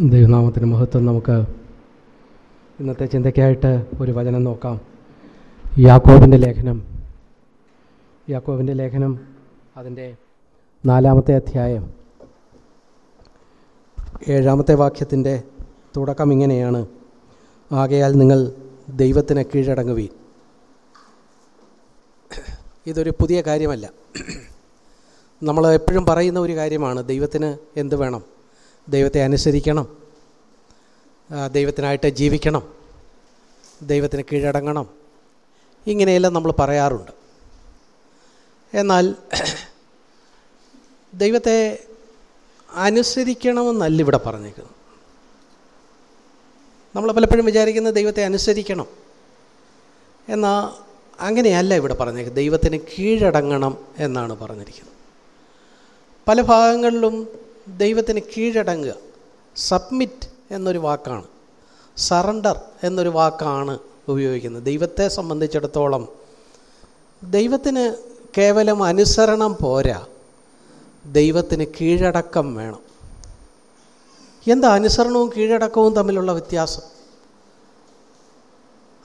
ദൈവനാമത്തിന് മഹത്വം നമുക്ക് ഇന്നത്തെ ചിന്തയ്ക്കായിട്ട് ഒരു വചനം നോക്കാം. യാക്കോബിന്റെ ലേഖനം. യാക്കോബിന്റെ ലേഖനം അതിന്റെ നാലാമത്തെ അധ്യായം. ഏഴാമത്തെ വാക്യത്തിന്റെ തുടക്കം ഇങ്ങനെയാണ്. ആകയാൽ നിങ്ങൾ ദൈവത്തിന് കീഴടങ്ങുവീൻ. ഇതൊരു പുതിയ കാര്യമല്ല. നമ്മൾ എപ്പോഴും പറയുന്ന ഒരു കാര്യമാണ് ദൈവത്തിന് എന്ത് വേണം? ദൈവത്തെ അനുസരിക്കണം. ദൈവത്തിനായിട്ട് ജീവിക്കണം. ദൈവത്തിന് കീഴടങ്ങണം. ഇങ്ങനെയെല്ലാം നമ്മൾ പറയാറുണ്ട്. എന്നാൽ ദൈവത്തെ അനുസരിക്കണമെന്നല്ല ഇവിടെ പറഞ്ഞേക്കുന്നത് നമ്മൾ പലപ്പോഴും വിചാരിക്കുന്നത് ദൈവത്തെ അനുസരിക്കണം. എന്നാൽ അങ്ങനെയല്ല ഇവിടെ പറഞ്ഞേക്കുന്നത് ദൈവത്തിന് കീഴടങ്ങണം എന്നാണ് പറഞ്ഞിരിക്കുന്നത്. പല ഭാഗങ്ങളിലും ദൈവത്തിന് കീഴടങ്ങുക. സബ്മിറ്റ് എന്നൊരു വാക്കാണ്. സറണ്ടർ എന്നൊരു വാക്കാണ് ഉപയോഗിക്കുന്നത്. ദൈവത്തെ സംബന്ധിച്ചിടത്തോളം ദൈവത്തിന് കേവലം അനുസരണം പോരാ. ദൈവത്തിന് കീഴടക്കം വേണം. എന്താ അനുസരണവും കീഴടക്കവും തമ്മിലുള്ള വ്യത്യാസം?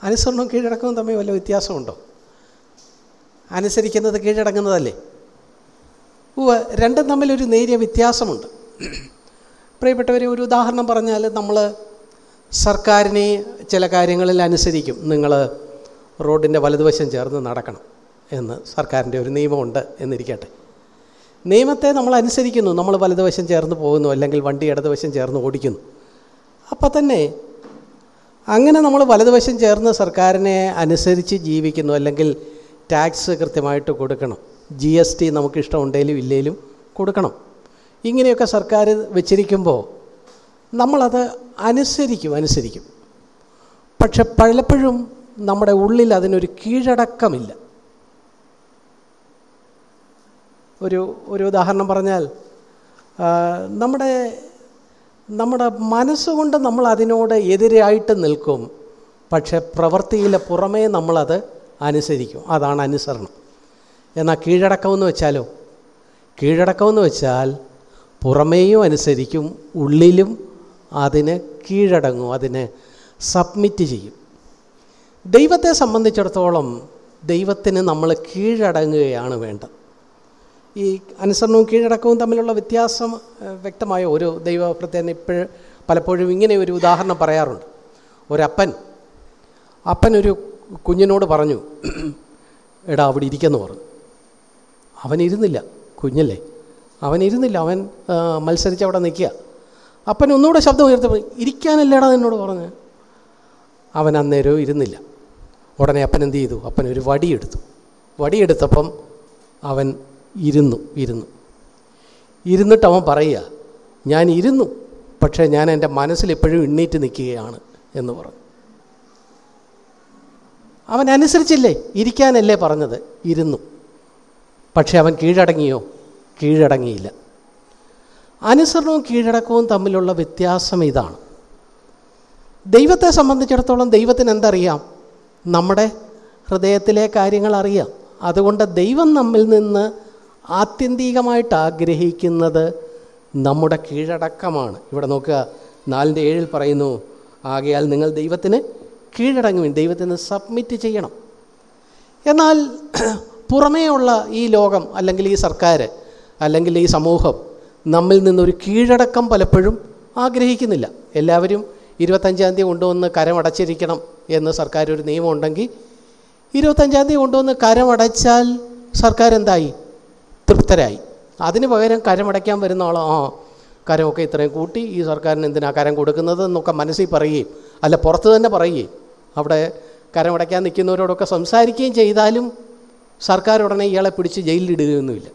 അനുസരണവും കീഴടക്കവും തമ്മിൽ വല്ല വ്യത്യാസമുണ്ടോ? അനുസരിക്കുന്നത് കീഴടങ്ങുന്നതല്ലേ? ഉവ്വ് രണ്ടും തമ്മിലൊരു നേരിയ വ്യത്യാസമുണ്ട്. പ്രിയപ്പെട്ടവരെ ഒരു ഉദാഹരണം പറഞ്ഞാൽ നമ്മൾ സർക്കാരിനെ ചില കാര്യങ്ങളിൽ അനുസരിക്കും. നിങ്ങൾ റോഡിന്റെ വലതുവശം ചേർന്ന് നടക്കണം എന്ന് സർക്കാരിന്റെ ഒരു നിയമമുണ്ട് എന്നിരിക്കട്ടെ. നിയമത്തെ നമ്മൾ അനുസരിക്കുന്നു. നമ്മൾ വലതുവശം ചേർന്ന് പോകുന്നു അല്ലെങ്കിൽ വണ്ടി ഇടതുവശം ചേർന്ന് ഓടിക്കുന്നു. അപ്പോൾ തന്നെ അങ്ങനെ നമ്മൾ വലതുവശം ചേർന്ന് സർക്കാരിനെ അനുസരിച്ച് ജീവിക്കുന്നു അല്ലെങ്കിൽ ടാക്സ് കൃത്യമായിട്ട് കൊടുക്കണം. ജി എസ് ടി നമുക്ക് ഇഷ്ടമുണ്ടെങ്കിലും ഇല്ലെങ്കിലും കൊടുക്കണം. ഇങ്ങനെയൊക്കെ സർക്കാർ വെച്ചിരിക്കുമ്പോൾ നമ്മളത് അനുസരിക്കും അനുസരിക്കും. പക്ഷെ പലപ്പോഴും നമ്മുടെ ഉള്ളിൽ അതിനൊരു കീഴടക്കമില്ല. ഒരു ഒരു ഉദാഹരണം പറഞ്ഞാൽ നമ്മുടെ നമ്മുടെ മനസ്സുകൊണ്ട് നമ്മൾ അതിനോട് എതിരായിട്ട് നിൽക്കും. പക്ഷെ പ്രവൃത്തിയിലെ പുറമേ നമ്മളത് അനുസരിക്കും. അതാണ് അനുസരണം. എന്നാൽ കീഴടക്കമെന്ന് വെച്ചാലോ? കീഴടക്കമെന്ന് വെച്ചാൽ പുറമേയും അനുസരിക്കും ഉള്ളിലും അതിന് കീഴടങ്ങും അതിന് സബ്മിറ്റ് ചെയ്യും. ദൈവത്തെ സംബന്ധിച്ചിടത്തോളം ദൈവത്തിന് നമ്മൾ കീഴടങ്ങുകയാണ് വേണ്ടത്. ഈ അനുസരണവും കീഴടക്കവും തമ്മിലുള്ള വ്യത്യാസം വ്യക്തമായ ഒരു ദൈവപ്രത്യേകത ഇപ്പോഴും പലപ്പോഴും ഇങ്ങനെ ഒരു ഉദാഹരണം പറയാറുണ്ട്. ഒരപ്പൻ അപ്പൻ ഒരു കുഞ്ഞിനോട് പറഞ്ഞു എടാ അവിടെ ഇരിക്കുന്നു പറഞ്ഞു. അവൻ ഇരുന്നില്ല കുഞ്ഞല്ലേ? അവനിരുന്നില്ല. അവൻ മത്സരിച്ച് അവിടെ നിൽക്കുക. അപ്പൻ ഒന്നുകൂടെ ശബ്ദം ഉയർത്തപ്പോൾ ഇരിക്കാനല്ലേടാ എന്നോട് പറഞ്ഞ്? അവൻ അന്നേരവും ഇരുന്നില്ല. ഉടനെ അപ്പൻ എന്ത് ചെയ്തു? അപ്പൻ ഒരു വടിയെടുത്തു. വടിയെടുത്തപ്പം അവൻ ഇരുന്നു ഇരുന്നു. ഇരുന്നിട്ട് അവൻ പറയുക ഞാൻ ഇരുന്നു പക്ഷേ ഞാൻ എന്റെ മനസ്സിൽ എപ്പോഴും എണ്ണീറ്റ് നിൽക്കുകയാണ് എന്ന് പറഞ്ഞു. അവൻ അനുസരിച്ചില്ലേ? ഇരിക്കാനല്ലേ പറഞ്ഞത്? ഇരുന്നു. പക്ഷെ അവൻ കീഴടങ്ങിയോ? കീഴടങ്ങിയില്ല. അനുസരണവും കീഴടക്കവും തമ്മിലുള്ള വ്യത്യാസം ഇതാണ്. ദൈവത്തെ സംബന്ധിച്ചിടത്തോളം ദൈവത്തിന് എന്തറിയാം? നമ്മുടെ ഹൃദയത്തിലെ കാര്യങ്ങൾ അറിയാം. അതുകൊണ്ട് ദൈവം നമ്മിൽ നിന്ന് ആത്യന്തികമായിട്ട് ആഗ്രഹിക്കുന്നത് നമ്മുടെ കീഴടക്കമാണ്. ഇവിടെ നോക്കുക നാലിന്റെ ഏഴിൽ പറയുന്നു ആകയാൽ നിങ്ങൾ ദൈവത്തിന് കീഴടങ്ങുവിൻ ദൈവത്തിന് സബ്മിറ്റ് ചെയ്യണം. എന്നാൽ പുറമേയുള്ള ഈ ലോകം അല്ലെങ്കിൽ ഈ സർക്കാർ അല്ലെങ്കിൽ ഈ സമൂഹം നമ്മിൽ നിന്നൊരു കീഴടക്കം പലപ്പോഴും ആഗ്രഹിക്കുന്നില്ല. എല്ലാവരും ഇരുപത്തഞ്ചാം തീയതി കൊണ്ടുവന്ന് കരമടച്ചിരിക്കണം എന്ന് സർക്കാർ ഒരു നിയമം ഉണ്ടെങ്കിൽ ഇരുപത്തഞ്ചാം തീയതി കൊണ്ടുവന്ന് കരമടച്ചാൽ സർക്കാർ എന്തായി തൃപ്തരായി. അതിന് പകരം കരമടയ്ക്കാൻ വരുന്ന ആളോ. ആ കരമൊക്കെ ഇത്രയും കൂട്ടി ഈ സർക്കാരിന് എന്തിനാ കരം കൊടുക്കുന്നത് എന്നൊക്കെ മനസ്സിൽ പറയുകയും അല്ല പുറത്ത് തന്നെ പറയുകയും അവിടെ കരമടയ്ക്കാൻ നിൽക്കുന്നവരോടൊക്കെ സംസാരിക്കുകയും ചെയ്താലും സർക്കാർ ഉടനെ ഇയാളെ പിടിച്ച് ജയിലിലിടുകയൊന്നുമില്ല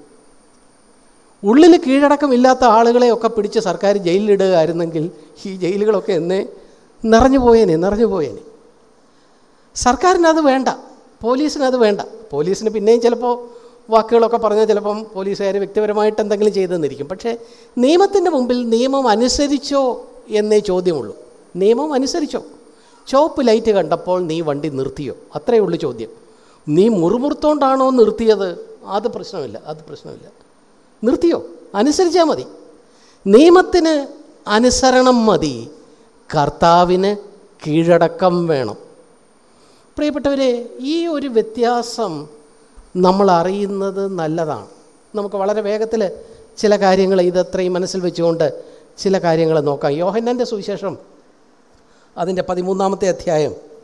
ഉള്ളിൽ കീഴടക്കം കീഴടക്കമില്ലാത്ത ആളുകളെയൊക്കെ പിടിച്ച് സർക്കാർ ജയിലിലിടുകയായിരുന്നെങ്കിൽ ഈ ജയിലുകളൊക്കെ എന്നേ നിറഞ്ഞു പോയേനെ നിറഞ്ഞു പോയേനെ. സർക്കാരിനത് വേണ്ട പോലീസിനത് വേണ്ട. പോലീസിന് പിന്നെയും ചിലപ്പോൾ വാക്കുകളൊക്കെ പറഞ്ഞാൽ ചിലപ്പം പോലീസുകാർ വ്യക്തിപരമായിട്ട് എന്തെങ്കിലും ചെയ്തെന്നിരിക്കും. പക്ഷേ നിയമത്തിന്റെ മുമ്പിൽ നിയമം അനുസരിച്ചോ എന്നേ ചോദ്യമുള്ളൂ. നിയമം അനുസരിച്ചോ. ചോപ്പ് ലൈറ്റ് കണ്ടപ്പോൾ നീ വണ്ടി നിർത്തിയോ? അത്രയേ ഉള്ളൂ ചോദ്യം. നീ മുറുമുറുത്തോണ്ടാണോ നിർത്തിയത്? അത് പ്രശ്നമില്ല അത് പ്രശ്നമില്ല. നിർത്തിയോ? അനുസരിച്ചാൽ മതി. നിയമത്തിന് അനുസരണം മതി. കർത്താവിന് കീഴടക്കം വേണം. പ്രിയപ്പെട്ടവരെ ഈ ഒരു വ്യത്യാസം നമ്മൾ അറിയുന്നത് നല്ലതാണ്. നമുക്ക് വളരെ വേഗത്തിൽ ചില കാര്യങ്ങൾ ഇതത്രയും മനസ്സിൽ വെച്ചുകൊണ്ട് ചില കാര്യങ്ങൾ നോക്കാം. യോഹന്നന്റെ സുവിശേഷം അതിന്റെ പതിമൂന്നാമത്തെ അധ്യായം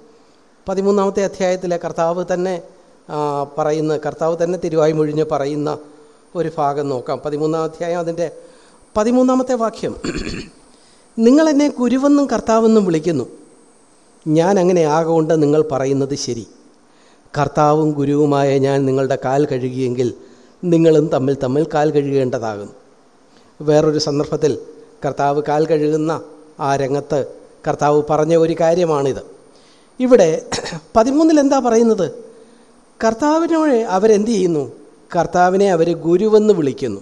പതിമൂന്നാമത്തെ അധ്യായത്തിലെ കർത്താവ് തന്നെ പറയുന്ന കർത്താവ് തന്നെ തിരുവായി മൊഴിഞ്ഞ് പറയുന്ന ഒരു ഭാഗം നോക്കാം. പതിമൂന്നാം അധ്യായം അതിന്റെ പതിമൂന്നാമത്തെ വാക്യം. നിങ്ങളെന്നെ കുരുവെന്നും കർത്താവെന്നും വിളിക്കുന്നു. ഞാൻ അങ്ങനെ ആകൊണ്ട് നിങ്ങൾ പറയുന്നത് ശരി. കർത്താവും ഗുരുവുമായ ഞാൻ നിങ്ങളുടെ കാൽ കഴുകിയെങ്കിൽ നിങ്ങളും തമ്മിൽ തമ്മിൽ കാൽ കഴുകേണ്ടതാകുന്നു. വേറൊരു സന്ദർഭത്തിൽ കർത്താവ് കാൽ കഴുകുന്ന ആ രംഗത്ത് കർത്താവ് പറഞ്ഞ ഒരു കാര്യമാണിത്. ഇവിടെ പതിമൂന്നിൽ എന്താ പറയുന്നത് കർത്താവിനോട് അവരെന്ത് ചെയ്യുന്നു? കർത്താവിനെ അവർ ഗുരുവെന്ന് വിളിക്കുന്നു.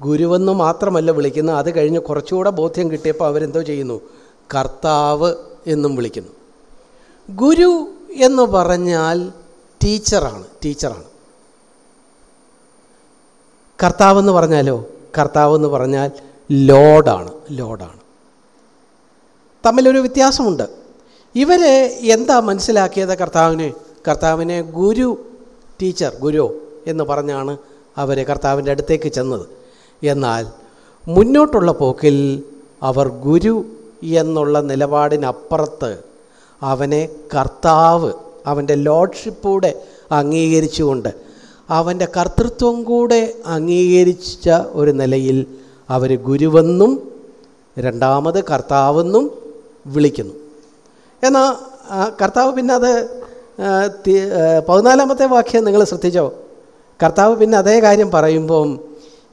ഗുരുവെന്ന് മാത്രമല്ല വിളിക്കുന്നു. അത് കഴിഞ്ഞ് കുറച്ചുകൂടെ ബോധ്യം കിട്ടിയപ്പോൾ അവരെന്തോ ചെയ്യുന്നു? കർത്താവ് എന്നും വിളിക്കുന്നു. ഗുരു എന്ന് പറഞ്ഞാൽ ടീച്ചറാണ് ടീച്ചറാണ്. കർത്താവെന്ന് പറഞ്ഞാലോ? കർത്താവ് എന്ന് പറഞ്ഞാൽ ലോഡാണ് ലോഡാണ്. തമ്മിലൊരു വ്യത്യാസമുണ്ട്. ഇവർ എന്താ മനസ്സിലാക്കിയത് കർത്താവിനെ? കർത്താവിനെ ഗുരു ടീച്ചർ ഗുരു എന്ന് പറഞ്ഞാണ് അവർ കർത്താവിന്റെ അടുത്തേക്ക് ചെന്നത്. എന്നാൽ മുന്നോട്ടുള്ള പോക്കിൽ അവർ ഗുരു എന്നുള്ള നിലപാടിനപ്പുറത്ത് അവനെ കർത്താവ് അവന്റെ ലോഡ്ഷിപ്പൂടെ അംഗീകരിച്ചുകൊണ്ട് അവന്റെ കർത്തൃത്വം കൂടെ അംഗീകരിച്ച ഒരു നിലയിൽ അവർ ഗുരുവെന്നും രണ്ടാമത് കർത്താവെന്നും വിളിക്കുന്നു. എന്നാൽ കർത്താവ് പിന്നെ അത് പതിനാലാമത്തെ വാക്യം നിങ്ങൾ ശ്രദ്ധിച്ചോ? കർത്താവ് പിന്നെ അതേ കാര്യം പറയുമ്പം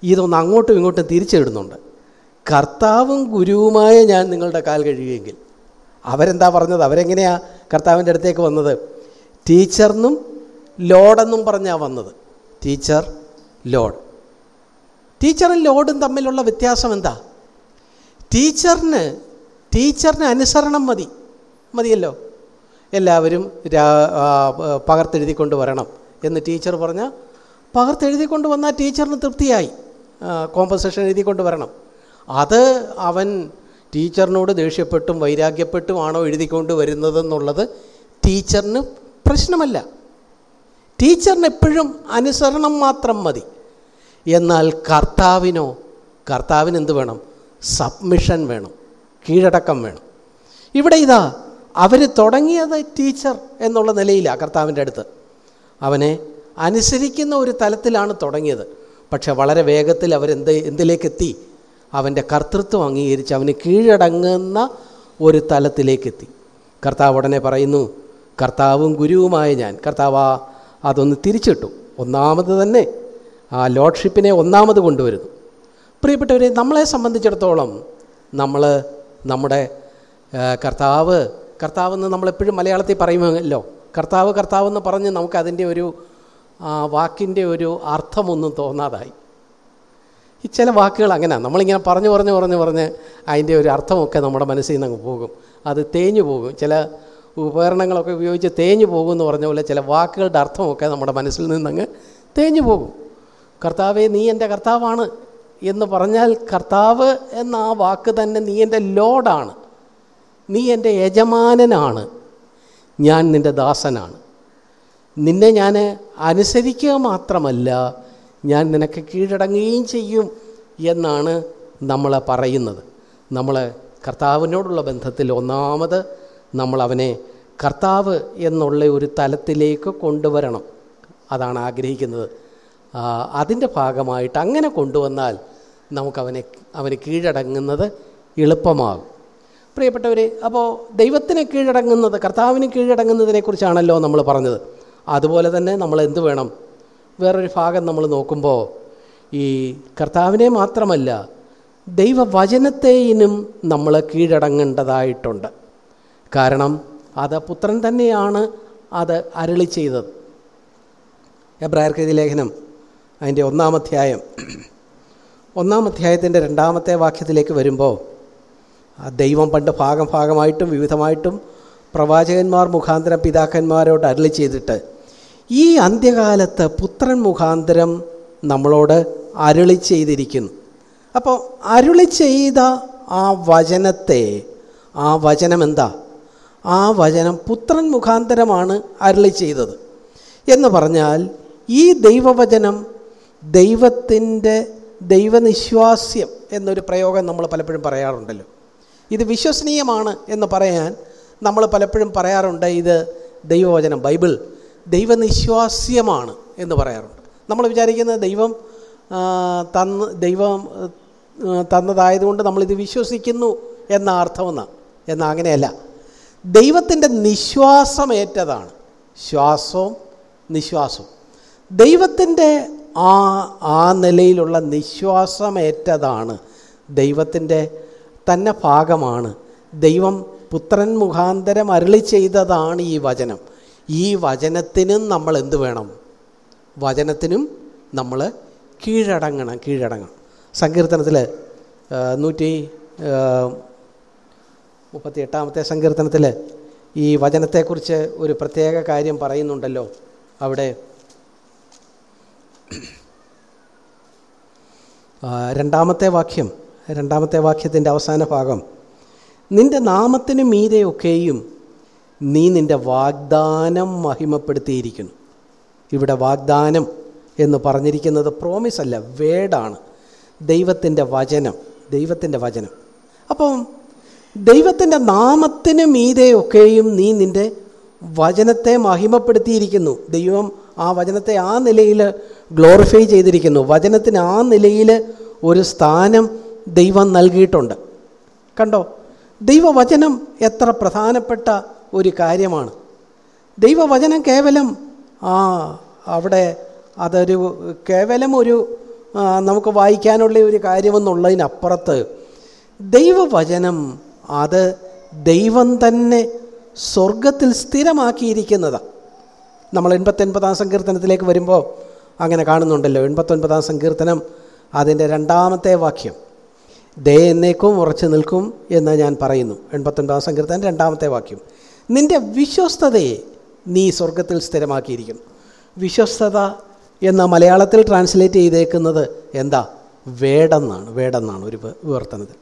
ഇതൊന്ന് അങ്ങോട്ടും ഇങ്ങോട്ടും തിരിച്ചിടുന്നുണ്ട്. കർത്താവും ഗുരുവുമായ ഞാൻ നിങ്ങളുടെ കാൽ കഴിയുമെങ്കിൽ അവരെന്താ പറഞ്ഞത്? അവരെങ്ങനെയാ കർത്താവിന്റെ അടുത്തേക്ക് വന്നത്? ടീച്ചർന്നും ലോഡെന്നും പറഞ്ഞാണ് വന്നത്. Teacher lord. ടീച്ചറും ലോഡും തമ്മിലുള്ള വ്യത്യാസം എന്താ? ടീച്ചറിന് ടീച്ചറിന് അനുസരണം മതി. മതിയല്ലോ. എല്ലാവരും രാ പകർത്തെഴുതിക്കൊണ്ട് വരണം എന്ന് ടീച്ചർ പറഞ്ഞാൽ പകർത്തെഴുതിക്കൊണ്ട് വന്നാൽ ടീച്ചറിന് തൃപ്തിയായി. കോമ്പൻസേഷൻ എഴുതിക്കൊണ്ട് വരണം. അത് അവൻ ടീച്ചറിനോട് ദേഷ്യപ്പെട്ടും വൈരാഗ്യപ്പെട്ടും വൈരാഗ്യപ്പെട്ടുമാണോ എഴുതിക്കൊണ്ട് വരുന്നതെന്നുള്ളത് ടീച്ചറിന് പ്രശ്നമല്ല. ടീച്ചറിന് എപ്പോഴും അനുസരണം മാത്രം മതി. എന്നാൽ കർത്താവിനോ കർത്താവിന് എന്ത് വേണം? സബ്മിഷൻ വേണം. കീഴടക്കം വേണം. ഇവിടെ ഇതാ അവർ തുടങ്ങിയത് ടീച്ചർ എന്നുള്ള നിലയിലാണ് കർത്താവിന്റെ അടുത്ത്. അവനെ അനുസരിക്കുന്ന ഒരു തലത്തിലാണ് തുടങ്ങിയത്. പക്ഷെ വളരെ വേഗത്തിൽ അവരെന്ത് എന്തിലേക്കെത്തി? അവന്റെ കർത്തൃത്വം അംഗീകരിച്ച് അവന് കീഴടങ്ങുന്ന ഒരു തലത്തിലേക്കെത്തി. കർത്താവ് ഉടനെ പറയുന്നു കർത്താവും ഗുരുവുമായ ഞാൻ. കർത്താവ് അതൊന്ന് തിരിച്ചിട്ടു. ഒന്നാമത് തന്നെ ആ ലോഡ്ഷിപ്പിനെ ഒന്നാമത് കൊണ്ടുവരുന്നു. പ്രിയപ്പെട്ടവരെ നമ്മളെ സംബന്ധിച്ചിടത്തോളം നമ്മൾ നമ്മുടെ ആ, കർത്താവ് കർത്താവെന്ന് നമ്മളെപ്പോഴും മലയാളത്തിൽ പറയുമല്ലോ. കർത്താവ് കർത്താവെന്ന് പറഞ്ഞ് നമുക്കതിന്റെ ഒരു വാക്കിന്റെ ഒരു അർത്ഥമൊന്നും തോന്നാതായി. ഈ ചില വാക്കുകൾ അങ്ങനെ. നമ്മളിങ്ങനെ പറഞ്ഞു പറഞ്ഞു പറഞ്ഞു പറഞ്ഞ് അതിന്റെ ഒരു അർത്ഥമൊക്കെ നമ്മുടെ മനസ്സിൽ നിന്ന് പോകും. അത് തേഞ്ഞു പോകും. ചില ഉപകരണങ്ങളൊക്കെ ഉപയോഗിച്ച് തേഞ്ഞു പോകും എന്ന് പറഞ്ഞ പോലെ ചില വാക്കുകളുടെ അർത്ഥമൊക്കെ നമ്മുടെ മനസ്സിൽ നിന്നങ്ങ് തേഞ്ഞു പോകും. കർത്താവേ നീ എന്റെ കർത്താവാണ് എന്ന് പറഞ്ഞാൽ കർത്താവ് എന്ന ആ വാക്ക് തന്നെ നീ എന്റെ ലോഡാണ്. നീ എന്റെ യജമാനനാണ്. ഞാൻ നിന്റെ ദാസനാണ്. നിന്നെ ഞാൻ അനുസരിക്കുക മാത്രമല്ല ഞാൻ നിനക്ക് കീഴടങ്ങുകയും ചെയ്യും എന്നാണ് നമ്മൾ പറയുന്നത്. നമ്മൾ കർത്താവിനോടുള്ള ബന്ധത്തിൽ ഒന്നാമത് നമ്മൾ അവനെ കർത്താവ് എന്നുള്ള ഒരു തലത്തിലേക്ക് കൊണ്ടുവരണം അതാണ് ആഗ്രഹിക്കുന്നത്. അതിന്റെ ഭാഗമായിട്ട് അങ്ങനെ കൊണ്ടുവന്നാൽ നമുക്കവനെ അവന് കീഴടങ്ങുന്നത് എളുപ്പമാകും. പ്രിയപ്പെട്ടവരെ അപ്പോൾ ദൈവത്തിന് കീഴടങ്ങുന്നത് കർത്താവിന് കീഴടങ്ങുന്നതിനെക്കുറിച്ചാണല്ലോ നമ്മൾ പറഞ്ഞത്. അതുപോലെ തന്നെ നമ്മൾ എന്ത് വേണം? വേറൊരു ഭാഗം നമ്മൾ നോക്കുമ്പോൾ ഈ കർത്താവിനെ മാത്രമല്ല ദൈവവചനത്തെയിനും നമ്മൾ കീഴടങ്ങേണ്ടതായിട്ടുണ്ട്. കാരണം അത് പുത്രൻ തന്നെയാണ് അത് അരളി ചെയ്തത്. എബ്രായർക്കെതി ലേഖനം അതിന്റെ ഒന്നാം അധ്യായം ഒന്നാം അധ്യായത്തിന്റെ രണ്ടാമത്തെ വാക്യത്തിലേക്ക് വരുമ്പോൾ ആ ദൈവം പണ്ട് ഭാഗം ഭാഗമായിട്ടും വിവിധമായിട്ടും പ്രവാചകന്മാർ മുഖാന്തരം പിതാക്കന്മാരോട് അരളി ചെയ്തിട്ട് ഈ അന്ത്യകാലത്ത് പുത്രൻ മുഖാന്തരം നമ്മളോട് അരുളി ചെയ്തിരിക്കുന്നു. അപ്പോൾ അരുളി ചെയ്ത ആ വചനത്തെ ആ വചനം എന്താ? ആ വചനം പുത്രൻ മുഖാന്തരമാണ് അരളി ചെയ്തത്. എന്ന് പറഞ്ഞാൽ ഈ ദൈവവചനം ദൈവത്തിന്റെ ദൈവനിശ്വാസ്യം എന്നൊരു പ്രയോഗം നമ്മൾ പലപ്പോഴും പറയാറുണ്ടല്ലോ. ഇത് വിശ്വസനീയമാണ് എന്ന് പറയാൻ നമ്മൾ പലപ്പോഴും പറയാറുണ്ട് ഇത് ദൈവവചനം ബൈബിൾ ദൈവനിശ്വാസ്യമാണ് എന്ന് പറയാറുണ്ട്. നമ്മൾ വിചാരിക്കുന്നത് ദൈവം തന്ന് ദൈവം തന്നതായതുകൊണ്ട് നമ്മളിത് വിശ്വസിക്കുന്നു എന്ന അർത്ഥമെന്നാണ് എന്നാൽ അങ്ങനെയല്ല. ദൈവത്തിന്റെ നിശ്വാസമേറ്റതാണ്. ശ്വാസവും നിശ്വാസവും. ദൈവത്തിന്റെ ആ ആ നിലയിലുള്ള നിശ്വാസമേറ്റതാണ് ദൈവത്തിന്റെ തന്നെ ഭാഗമാണ്. ദൈവം പുത്രൻ മുഖാന്തരം അരുളി ചെയ്തതാണ് ഈ വചനം. ഈ വചനത്തിനും നമ്മൾ എന്ത് വേണം? വചനത്തിനും നമ്മൾ കീഴടങ്ങണം കീഴടങ്ങണം. സങ്കീർത്തനത്തിൽ നൂറ്റി മുപ്പത്തി എട്ടാമത്തെ സങ്കീർത്തനത്തിൽ ഈ വചനത്തെക്കുറിച്ച് ഒരു പ്രത്യേക കാര്യം പറയുന്നുണ്ടല്ലോ. അവിടെ രണ്ടാമത്തെ വാക്യം. രണ്ടാമത്തെ വാക്യത്തിന്റെ അവസാന ഭാഗം. നിന്റെ നാമത്തിന് മീതെയൊക്കെയും നീ നിന്റെ വാഗ്ദാനം മഹിമപ്പെടുത്തിയിരിക്കുന്നു. ഇവിടെ വാഗ്ദാനം എന്ന് പറഞ്ഞിരിക്കുന്നത് പ്രോമിസ് അല്ല വേടാണ്. ദൈവത്തിന്റെ വചനം ദൈവത്തിന്റെ വചനം. അപ്പം ദൈവത്തിന്റെ നാമത്തിന് മീതെയൊക്കെയും നീ നിന്റെ വചനത്തെ മഹിമപ്പെടുത്തിയിരിക്കുന്നു. ദൈവം ആ വചനത്തെ ആ നിലയിൽ ഗ്ലോറിഫൈ ചെയ്തിരിക്കുന്നു. വചനത്തിന് ആ നിലയിൽ ഒരു സ്ഥാനം ദൈവം നൽകിയിട്ടുണ്ട്. കണ്ടോ? ദൈവവചനം എത്ര പ്രധാനപ്പെട്ട ഒരു കാര്യമാണ്. ദൈവവചനം കേവലം ആ അവിടെ അതൊരു കേവലം ഒരു നമുക്ക് വായിക്കാനുള്ള ഒരു കാര്യമെന്നുള്ളതിനപ്പുറത്ത് ദൈവവചനം അത് ദൈവം തന്നെ സ്വർഗത്തിൽ സ്ഥിരമാക്കിയിരിക്കുന്നതാണ് നമ്മൾ എൺപത്തൊൻപതാം സങ്കീർത്തനത്തിലേക്ക് വരുമ്പോൾ അങ്ങനെ കാണുന്നുണ്ടല്ലോ. എൺപത്തൊൻപതാം സങ്കീർത്തനം അതിന്റെ രണ്ടാമത്തെ വാക്യം. ദേ എന്നേക്കും ഉറച്ചു നിൽക്കും എന്ന് ഞാൻ പറയുന്നു. എൺപത്തൊൻപതാം സങ്കീർത്തനം രണ്ടാമത്തെ വാക്യം. നിന്റെ വിശ്വസ്തതയെ നീ സ്വർഗത്തിൽ സ്ഥിരമാക്കിയിരിക്കുന്നു. വിശ്വസ്തത എന്ന മലയാളത്തിൽ ട്രാൻസ്ലേറ്റ് ചെയ്തേക്കുന്നത് എന്താ? വേടെന്നാണ്. വേടെന്നാണ് ഒരു വിവർത്തനത്തിൽ.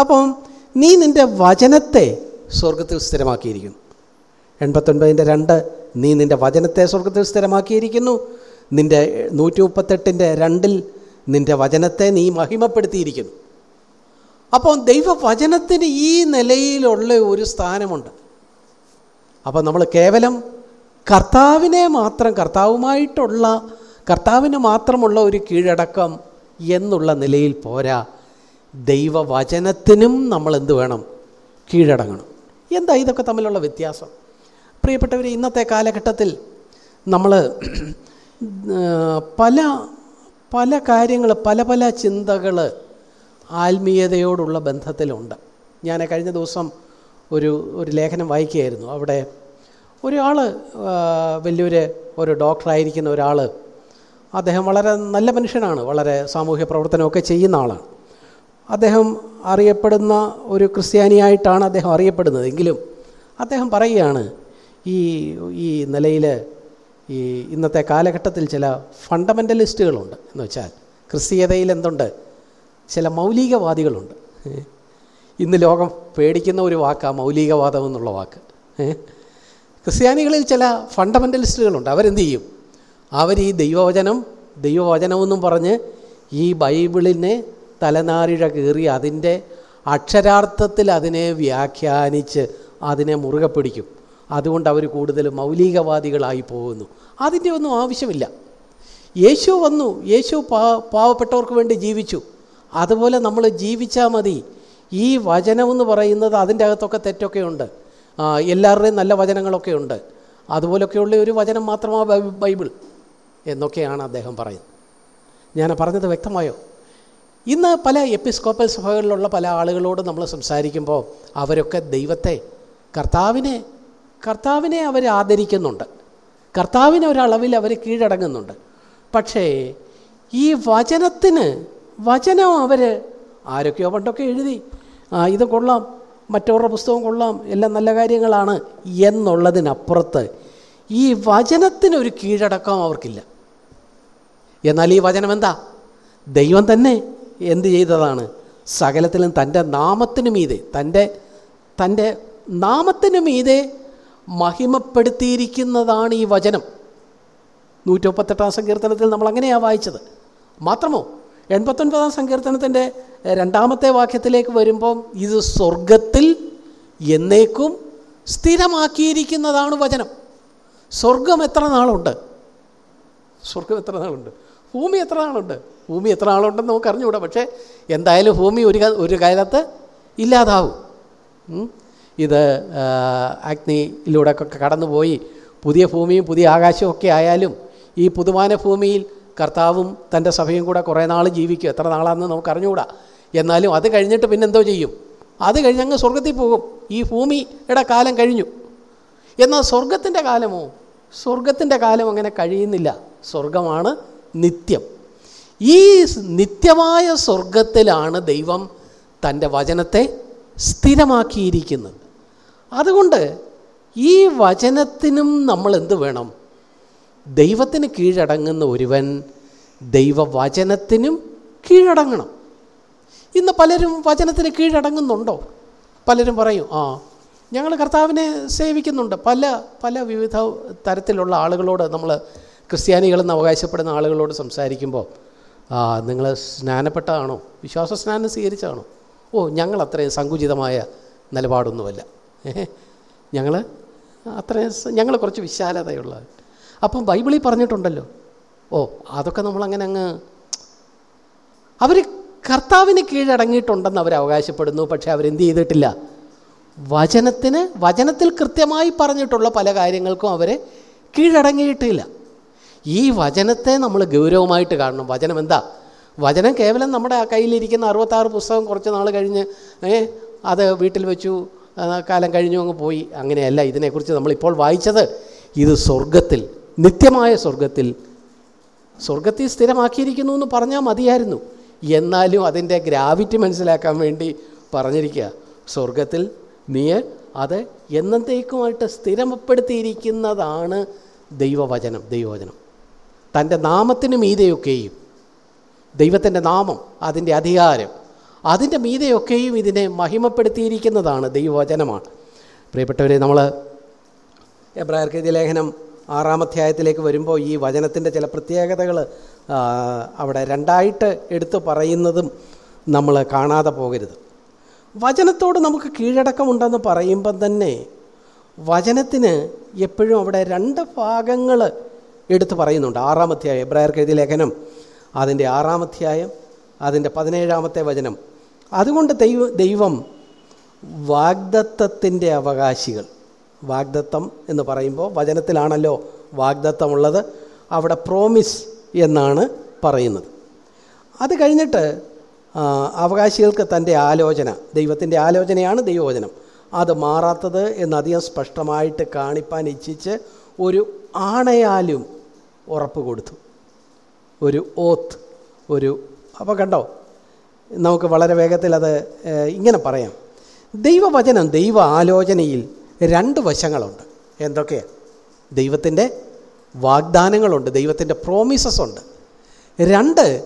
അപ്പം നീ നിന്റെ വചനത്തെ സ്വർഗത്തിൽ സ്ഥിരമാക്കിയിരിക്കുന്നു. എൺപത്തൊൻപതിന്റെ രണ്ട് നീ നിന്റെ വചനത്തെ സ്വർഗത്തിൽ സ്ഥിരമാക്കിയിരിക്കുന്നു. നിന്റെ നൂറ്റി മുപ്പത്തെട്ടിന്റെ രണ്ടിൽ നിന്റെ വചനത്തെ നീ മഹിമപ്പെടുത്തിയിരിക്കുന്നു. അപ്പോൾ ദൈവവചനത്തിന് ഈ നിലയിലുള്ള ഒരു സ്ഥാനമുണ്ട്. അപ്പോൾ നമ്മൾ കേവലം കർത്താവിനെ മാത്രം കർത്താവുമായിട്ടുള്ള കർത്താവിന് മാത്രമുള്ള ഒരു കീഴടക്കം എന്നുള്ള നിലയിൽ പോരാ. ദൈവവചനത്തിനും നമ്മൾ എന്ത് വേണം? കീഴടങ്ങണം. എന്താ ഇതൊക്കെ തമ്മിലുള്ള വ്യത്യാസം? പ്രിയപ്പെട്ടവർ ഇന്നത്തെ കാലഘട്ടത്തിൽ നമ്മൾ പല പല കാര്യങ്ങൾ പല പല ചിന്തകൾ ആത്മീയതയോടുള്ള ബന്ധത്തിലുണ്ട്. ഞാൻ കഴിഞ്ഞ ദിവസം ഒരു ഒരു ലേഖനം വായിക്കുകയായിരുന്നു. അവിടെ ഒരാൾ വലിയൊരു ഒരു ഡോക്ടറായിരിക്കുന്ന ഒരാൾ അദ്ദേഹം വളരെ നല്ല മനുഷ്യനാണ് വളരെ സാമൂഹ്യ പ്രവർത്തനമൊക്കെ ചെയ്യുന്ന ആളാണ്. അദ്ദേഹം അറിയപ്പെടുന്ന ഒരു ക്രിസ്ത്യാനിയായിട്ടാണ് അദ്ദേഹം അറിയപ്പെടുന്നത്. എങ്കിലും അദ്ദേഹം പറയുകയാണ് ഈ ഈ നിലയിൽ ഈ ഇന്നത്തെ കാലഘട്ടത്തിൽ ചില ഫണ്ടമെന്റലിസ്റ്റുകളുണ്ട് എന്ന് വെച്ചാൽ ക്രിസ്തീയതയിൽ എന്തുണ്ട്? ചില മൗലികവാദികളുണ്ട്? ഇന്ന് ലോകം പേടിക്കുന്ന ഒരു വാക്കാണ് മൗലികവാദം എന്നുള്ള വാക്ക്. ക്രിസ്ത്യാനികളിൽ ചില ഫണ്ടമെന്റലിസ്റ്റുകളുണ്ട് അവരെന്ത് ചെയ്യും? അവർ ഈ ദൈവവചനം ദൈവവചനമെന്നും പറഞ്ഞ് ഈ ബൈബിളിനെ തലനാരിഴ കീറി അതിന്റെ അക്ഷരാർത്ഥത്തിൽ അതിനെ വ്യാഖ്യാനിച്ച് അതിനെ മുറുകെ പിടിക്കും. അതുകൊണ്ട് അവർ കൂടുതൽ മൗലികവാദികളായി പോകുന്നു. അതിന്റെ ഒന്നും ആവശ്യമില്ല. യേശു വന്നു. യേശു പാവപ്പെട്ടവർക്ക് വേണ്ടി ജീവിച്ചു. അതുപോലെ നമ്മൾ ജീവിച്ചാൽ മതി. ഈ വചനമെന്ന് പറയുന്നത് അതിന്റെ അകത്തൊക്കെ തെറ്റൊക്കെ ഉണ്ട്. എല്ലാവരുടെയും നല്ല വചനങ്ങളൊക്കെ ഉണ്ട്. അതുപോലൊക്കെയുള്ള ഒരു വചനം മാത്രമാണ് ബൈബിൾ എന്നൊക്കെയാണ് അദ്ദേഹം പറയുന്നത്. ഞാൻ പറഞ്ഞത് വ്യക്തമായോ? ഇന്ന് പല എപ്പിസ്കോപ്പൽ സഭകളിലുള്ള പല ആളുകളോട് നമ്മൾ സംസാരിക്കുമ്പോൾ അവരൊക്കെ ദൈവത്തെ കർത്താവിനെ കർത്താവിനെ അവർ ആദരിക്കുന്നുണ്ട്. കർത്താവിനെ ഒരളവിൽ അവർ കീഴടങ്ങുന്നുണ്ട്. പക്ഷേ ഈ വചനത്തിന് വചനം അവർ ആരൊക്കെയോ പണ്ടൊക്കെ എഴുതി. ഇത് കൊള്ളാം. മറ്റവരുടെ പുസ്തകം കൊള്ളാം. എല്ലാം നല്ല കാര്യങ്ങളാണ് എന്നുള്ളതിനപ്പുറത്ത് ഈ വചനത്തിനൊരു കീഴടക്കം അവർക്കില്ല. എന്നാൽ ഈ വചനം എന്താ? ദൈവം തന്നെ എന്ത് ചെയ്തതാണ്? സകലത്തിലും തന്റെ നാമത്തിനു മീതെ തന്റെ തന്റെ നാമത്തിനു മീതെ മഹിമപ്പെടുത്തിയിരിക്കുന്നതാണ് ഈ വചനം. നൂറ്റി മുപ്പത്തെട്ടാം സങ്കീർത്തനത്തിൽ നമ്മൾ അങ്ങനെയാണ് വായിച്ചത്. മാത്രമോ? എൺപത്തൊൻപതാം സങ്കീർത്തനത്തിന്റെ രണ്ടാമത്തെ വാക്യത്തിലേക്ക് വരുമ്പം ഇത് സ്വർഗത്തിൽ എന്നേക്കും സ്ഥിരമാക്കിയിരിക്കുന്നതാണ് വചനം. സ്വർഗം എത്ര നാളുണ്ട്? സ്വർഗം എത്ര നാളുണ്ട്? ഭൂമി എത്ര നാളുണ്ട്? ഭൂമി എത്ര നാളുണ്ടെന്ന് നമുക്ക് അറിഞ്ഞുകൂടാ. പക്ഷേ എന്തായാലും ഭൂമി ഒരു ഒരു കാലത്ത് ഇല്ലാതാവും. ഇത് അഗ്നിയിലൂടെ കടന്നുപോയി പുതിയ ഭൂമിയും പുതിയ ആകാശവും ഒക്കെ ആയാലും ഈ പുതുമാന ഭൂമിയിൽ കർത്താവും തന്റെ സഭയും കൂടെ കുറേ നാൾ ജീവിക്കും. എത്ര നാളാണെന്ന് നമുക്ക് അറിഞ്ഞുകൂടാ എന്നാലും അത് കഴിഞ്ഞിട്ട് പിന്നെ എന്തോ ചെയ്യും. അത് കഴിഞ്ഞ് അങ്ങ് സ്വർഗത്തിൽ പോകും. ഈ ഭൂമിയുടെ കാലം കഴിഞ്ഞു. എന്നാൽ സ്വർഗത്തിന്റെ കാലമോ? സ്വർഗത്തിന്റെ കാലം അങ്ങനെ കഴിയുന്നില്ല. സ്വർഗമാണ് നിത്യം. ഈ നിത്യമായ സ്വർഗത്തിലാണ് ദൈവം തന്റെ വചനത്തെ സ്ഥിരമാക്കിയിരിക്കുന്നത്. അതുകൊണ്ട് ഈ വചനത്തിനും നമ്മൾ എന്ത് വേണം? ദൈവത്തിന് കീഴടങ്ങുന്ന ഒരുവൻ ദൈവവചനത്തിനും കീഴടങ്ങണം. ഇന്ന് പലരും വചനത്തിന് കീഴടങ്ങുന്നുണ്ടോ? പലരും പറയും ആ ഞങ്ങൾ കർത്താവിനെ സേവിക്കുന്നുണ്ട്. പല പല വിവിധ തരത്തിലുള്ള ആളുകളോട് നമ്മൾ ക്രിസ്ത്യാനികളെന്ന് അവകാശപ്പെടുന്ന ആളുകളോട് സംസാരിക്കുമ്പോൾ ആ നിങ്ങൾ സ്നാനപ്പെട്ടതാണോ വിശ്വാസ സ്നാനം സ്വീകരിച്ചതാണോ ഓ ഞങ്ങൾ അത്രയും സങ്കുചിതമായ നിലപാടൊന്നുമല്ല. ഞങ്ങൾ അത്രയും ഞങ്ങൾ കുറച്ച് വിശാലതയുള്ള അപ്പം ബൈബിളിൽ പറഞ്ഞിട്ടുണ്ടല്ലോ. ഓ അതൊക്കെ നമ്മളങ്ങനെ അങ്ങ് അവർ കർത്താവിന് കീഴടങ്ങിയിട്ടുണ്ടെന്ന് അവർ അവകാശപ്പെടുന്നു പക്ഷേ അവരെന്ത് ചെയ്തിട്ടില്ല. വചനത്തിന് വചനത്തിൽ കൃത്യമായി പറഞ്ഞിട്ടുള്ള പല കാര്യങ്ങൾക്കും അവരെ കീഴടങ്ങിയിട്ടില്ല ഈ വചനത്തെ നമ്മൾ ഗൗരവമായിട്ട് കാണണം. വചനം എന്താ? വചനം കേവലം നമ്മുടെ കയ്യിലിരിക്കുന്ന അറുപത്താറ് പുസ്തകം കുറച്ച് നാൾ കഴിഞ്ഞ് അത് വീട്ടിൽ വെച്ചു കാലം കഴിഞ്ഞു അങ്ങ് പോയി. അങ്ങനെയല്ല ഇതിനെക്കുറിച്ച് നമ്മളിപ്പോൾ വായിച്ചത്. ഇത് സ്വർഗത്തിൽ നിത്യമായ സ്വർഗത്തിൽ സ്വർഗത്തിൽ സ്ഥിരമാക്കിയിരിക്കുന്നു എന്ന് പറഞ്ഞാൽ മതിയായിരുന്നു. എന്നാലും അതിന്റെ ഗ്രാവിറ്റി മനസ്സിലാക്കാൻ വേണ്ടി പറഞ്ഞിരിക്കുക സ്വർഗത്തിൽ നീ അത് എന്നത്തേക്കുമായിട്ട് സ്ഥിരപ്പെടുത്തിയിരിക്കുന്നതാണ് ദൈവവചനം ദൈവവചനം. തന്റെ നാമത്തിന് മീതെയൊക്കെയും ദൈവത്തിന്റെ നാമം അതിന്റെ അധികാരം അതിന്റെ മീതെയൊക്കെയും ഇതിനെ മഹിമപ്പെടുത്തിയിരിക്കുന്നതാണ് ദൈവവചനമാണ്. പ്രിയപ്പെട്ടവരെ നമ്മൾ എബ്രായർക്ക് എഴുതിയ ലേഖനം ആറാം അധ്യായത്തിലേക്ക് വരുമ്പോൾ ഈ വചനത്തിന്റെ ചില പ്രത്യേകതകൾ അവിടെ രണ്ടായിട്ട് എടുത്തു പറയുന്നതും നമ്മൾ കാണാതെ പോകരുത്. വചനത്തോട് നമുക്ക് കീഴടക്കമുണ്ടെന്ന് പറയുമ്പം തന്നെ വചനത്തിന് എപ്പോഴും അവിടെ രണ്ട് ഭാഗങ്ങൾ എടുത്തു പറയുന്നുണ്ട്. ആറാം അധ്യായം എബ്രായർക്ക് എഴുതിയ ലേഖനം അതിന്റെ ആറാം അധ്യായം അതിന്റെ പതിനേഴാമത്തെ വചനം. അതുകൊണ്ട് ദൈവം ദൈവം വാഗ്ദത്തത്തിന്റെ അവകാശികൾ. വാഗ്ദത്തം എന്ന് പറയുമ്പോൾ വചനത്തിലാണല്ലോ വാഗ്ദത്തമുള്ളത്. അവിടെ പ്രോമിസ് എന്നാണ് പറയുന്നത്. അത് കഴിഞ്ഞിട്ട് അവകാശികൾക്ക് തന്റെ ആലോചന ദൈവത്തിന്റെ ആലോചനയാണ് ദൈവവചനം. അത് മാറാത്തത് എന്നധികം സ്പഷ്ടമായിട്ട് കാണിപ്പാൻ ഇച്ഛിച്ച് ഒരു ആണയാലും ഉറപ്പ് കൊടുത്തു. ഒരു ഓത്ത് ഒരു അപ്പോൾ കണ്ടോ നമുക്ക് വളരെ വേഗത്തിൽ അത് ഇങ്ങനെ പറയാം. ദൈവവചനം ദൈവ ആലോചനയിൽ രണ്ട് വശങ്ങളുണ്ട്. എന്തൊക്കെയാണ് ദൈവത്തിന്റെ വാഗ്ദാനങ്ങളുണ്ട് ദൈവത്തിന്റെ പ്രോമിസസ് ഉണ്ട്. രണ്ട്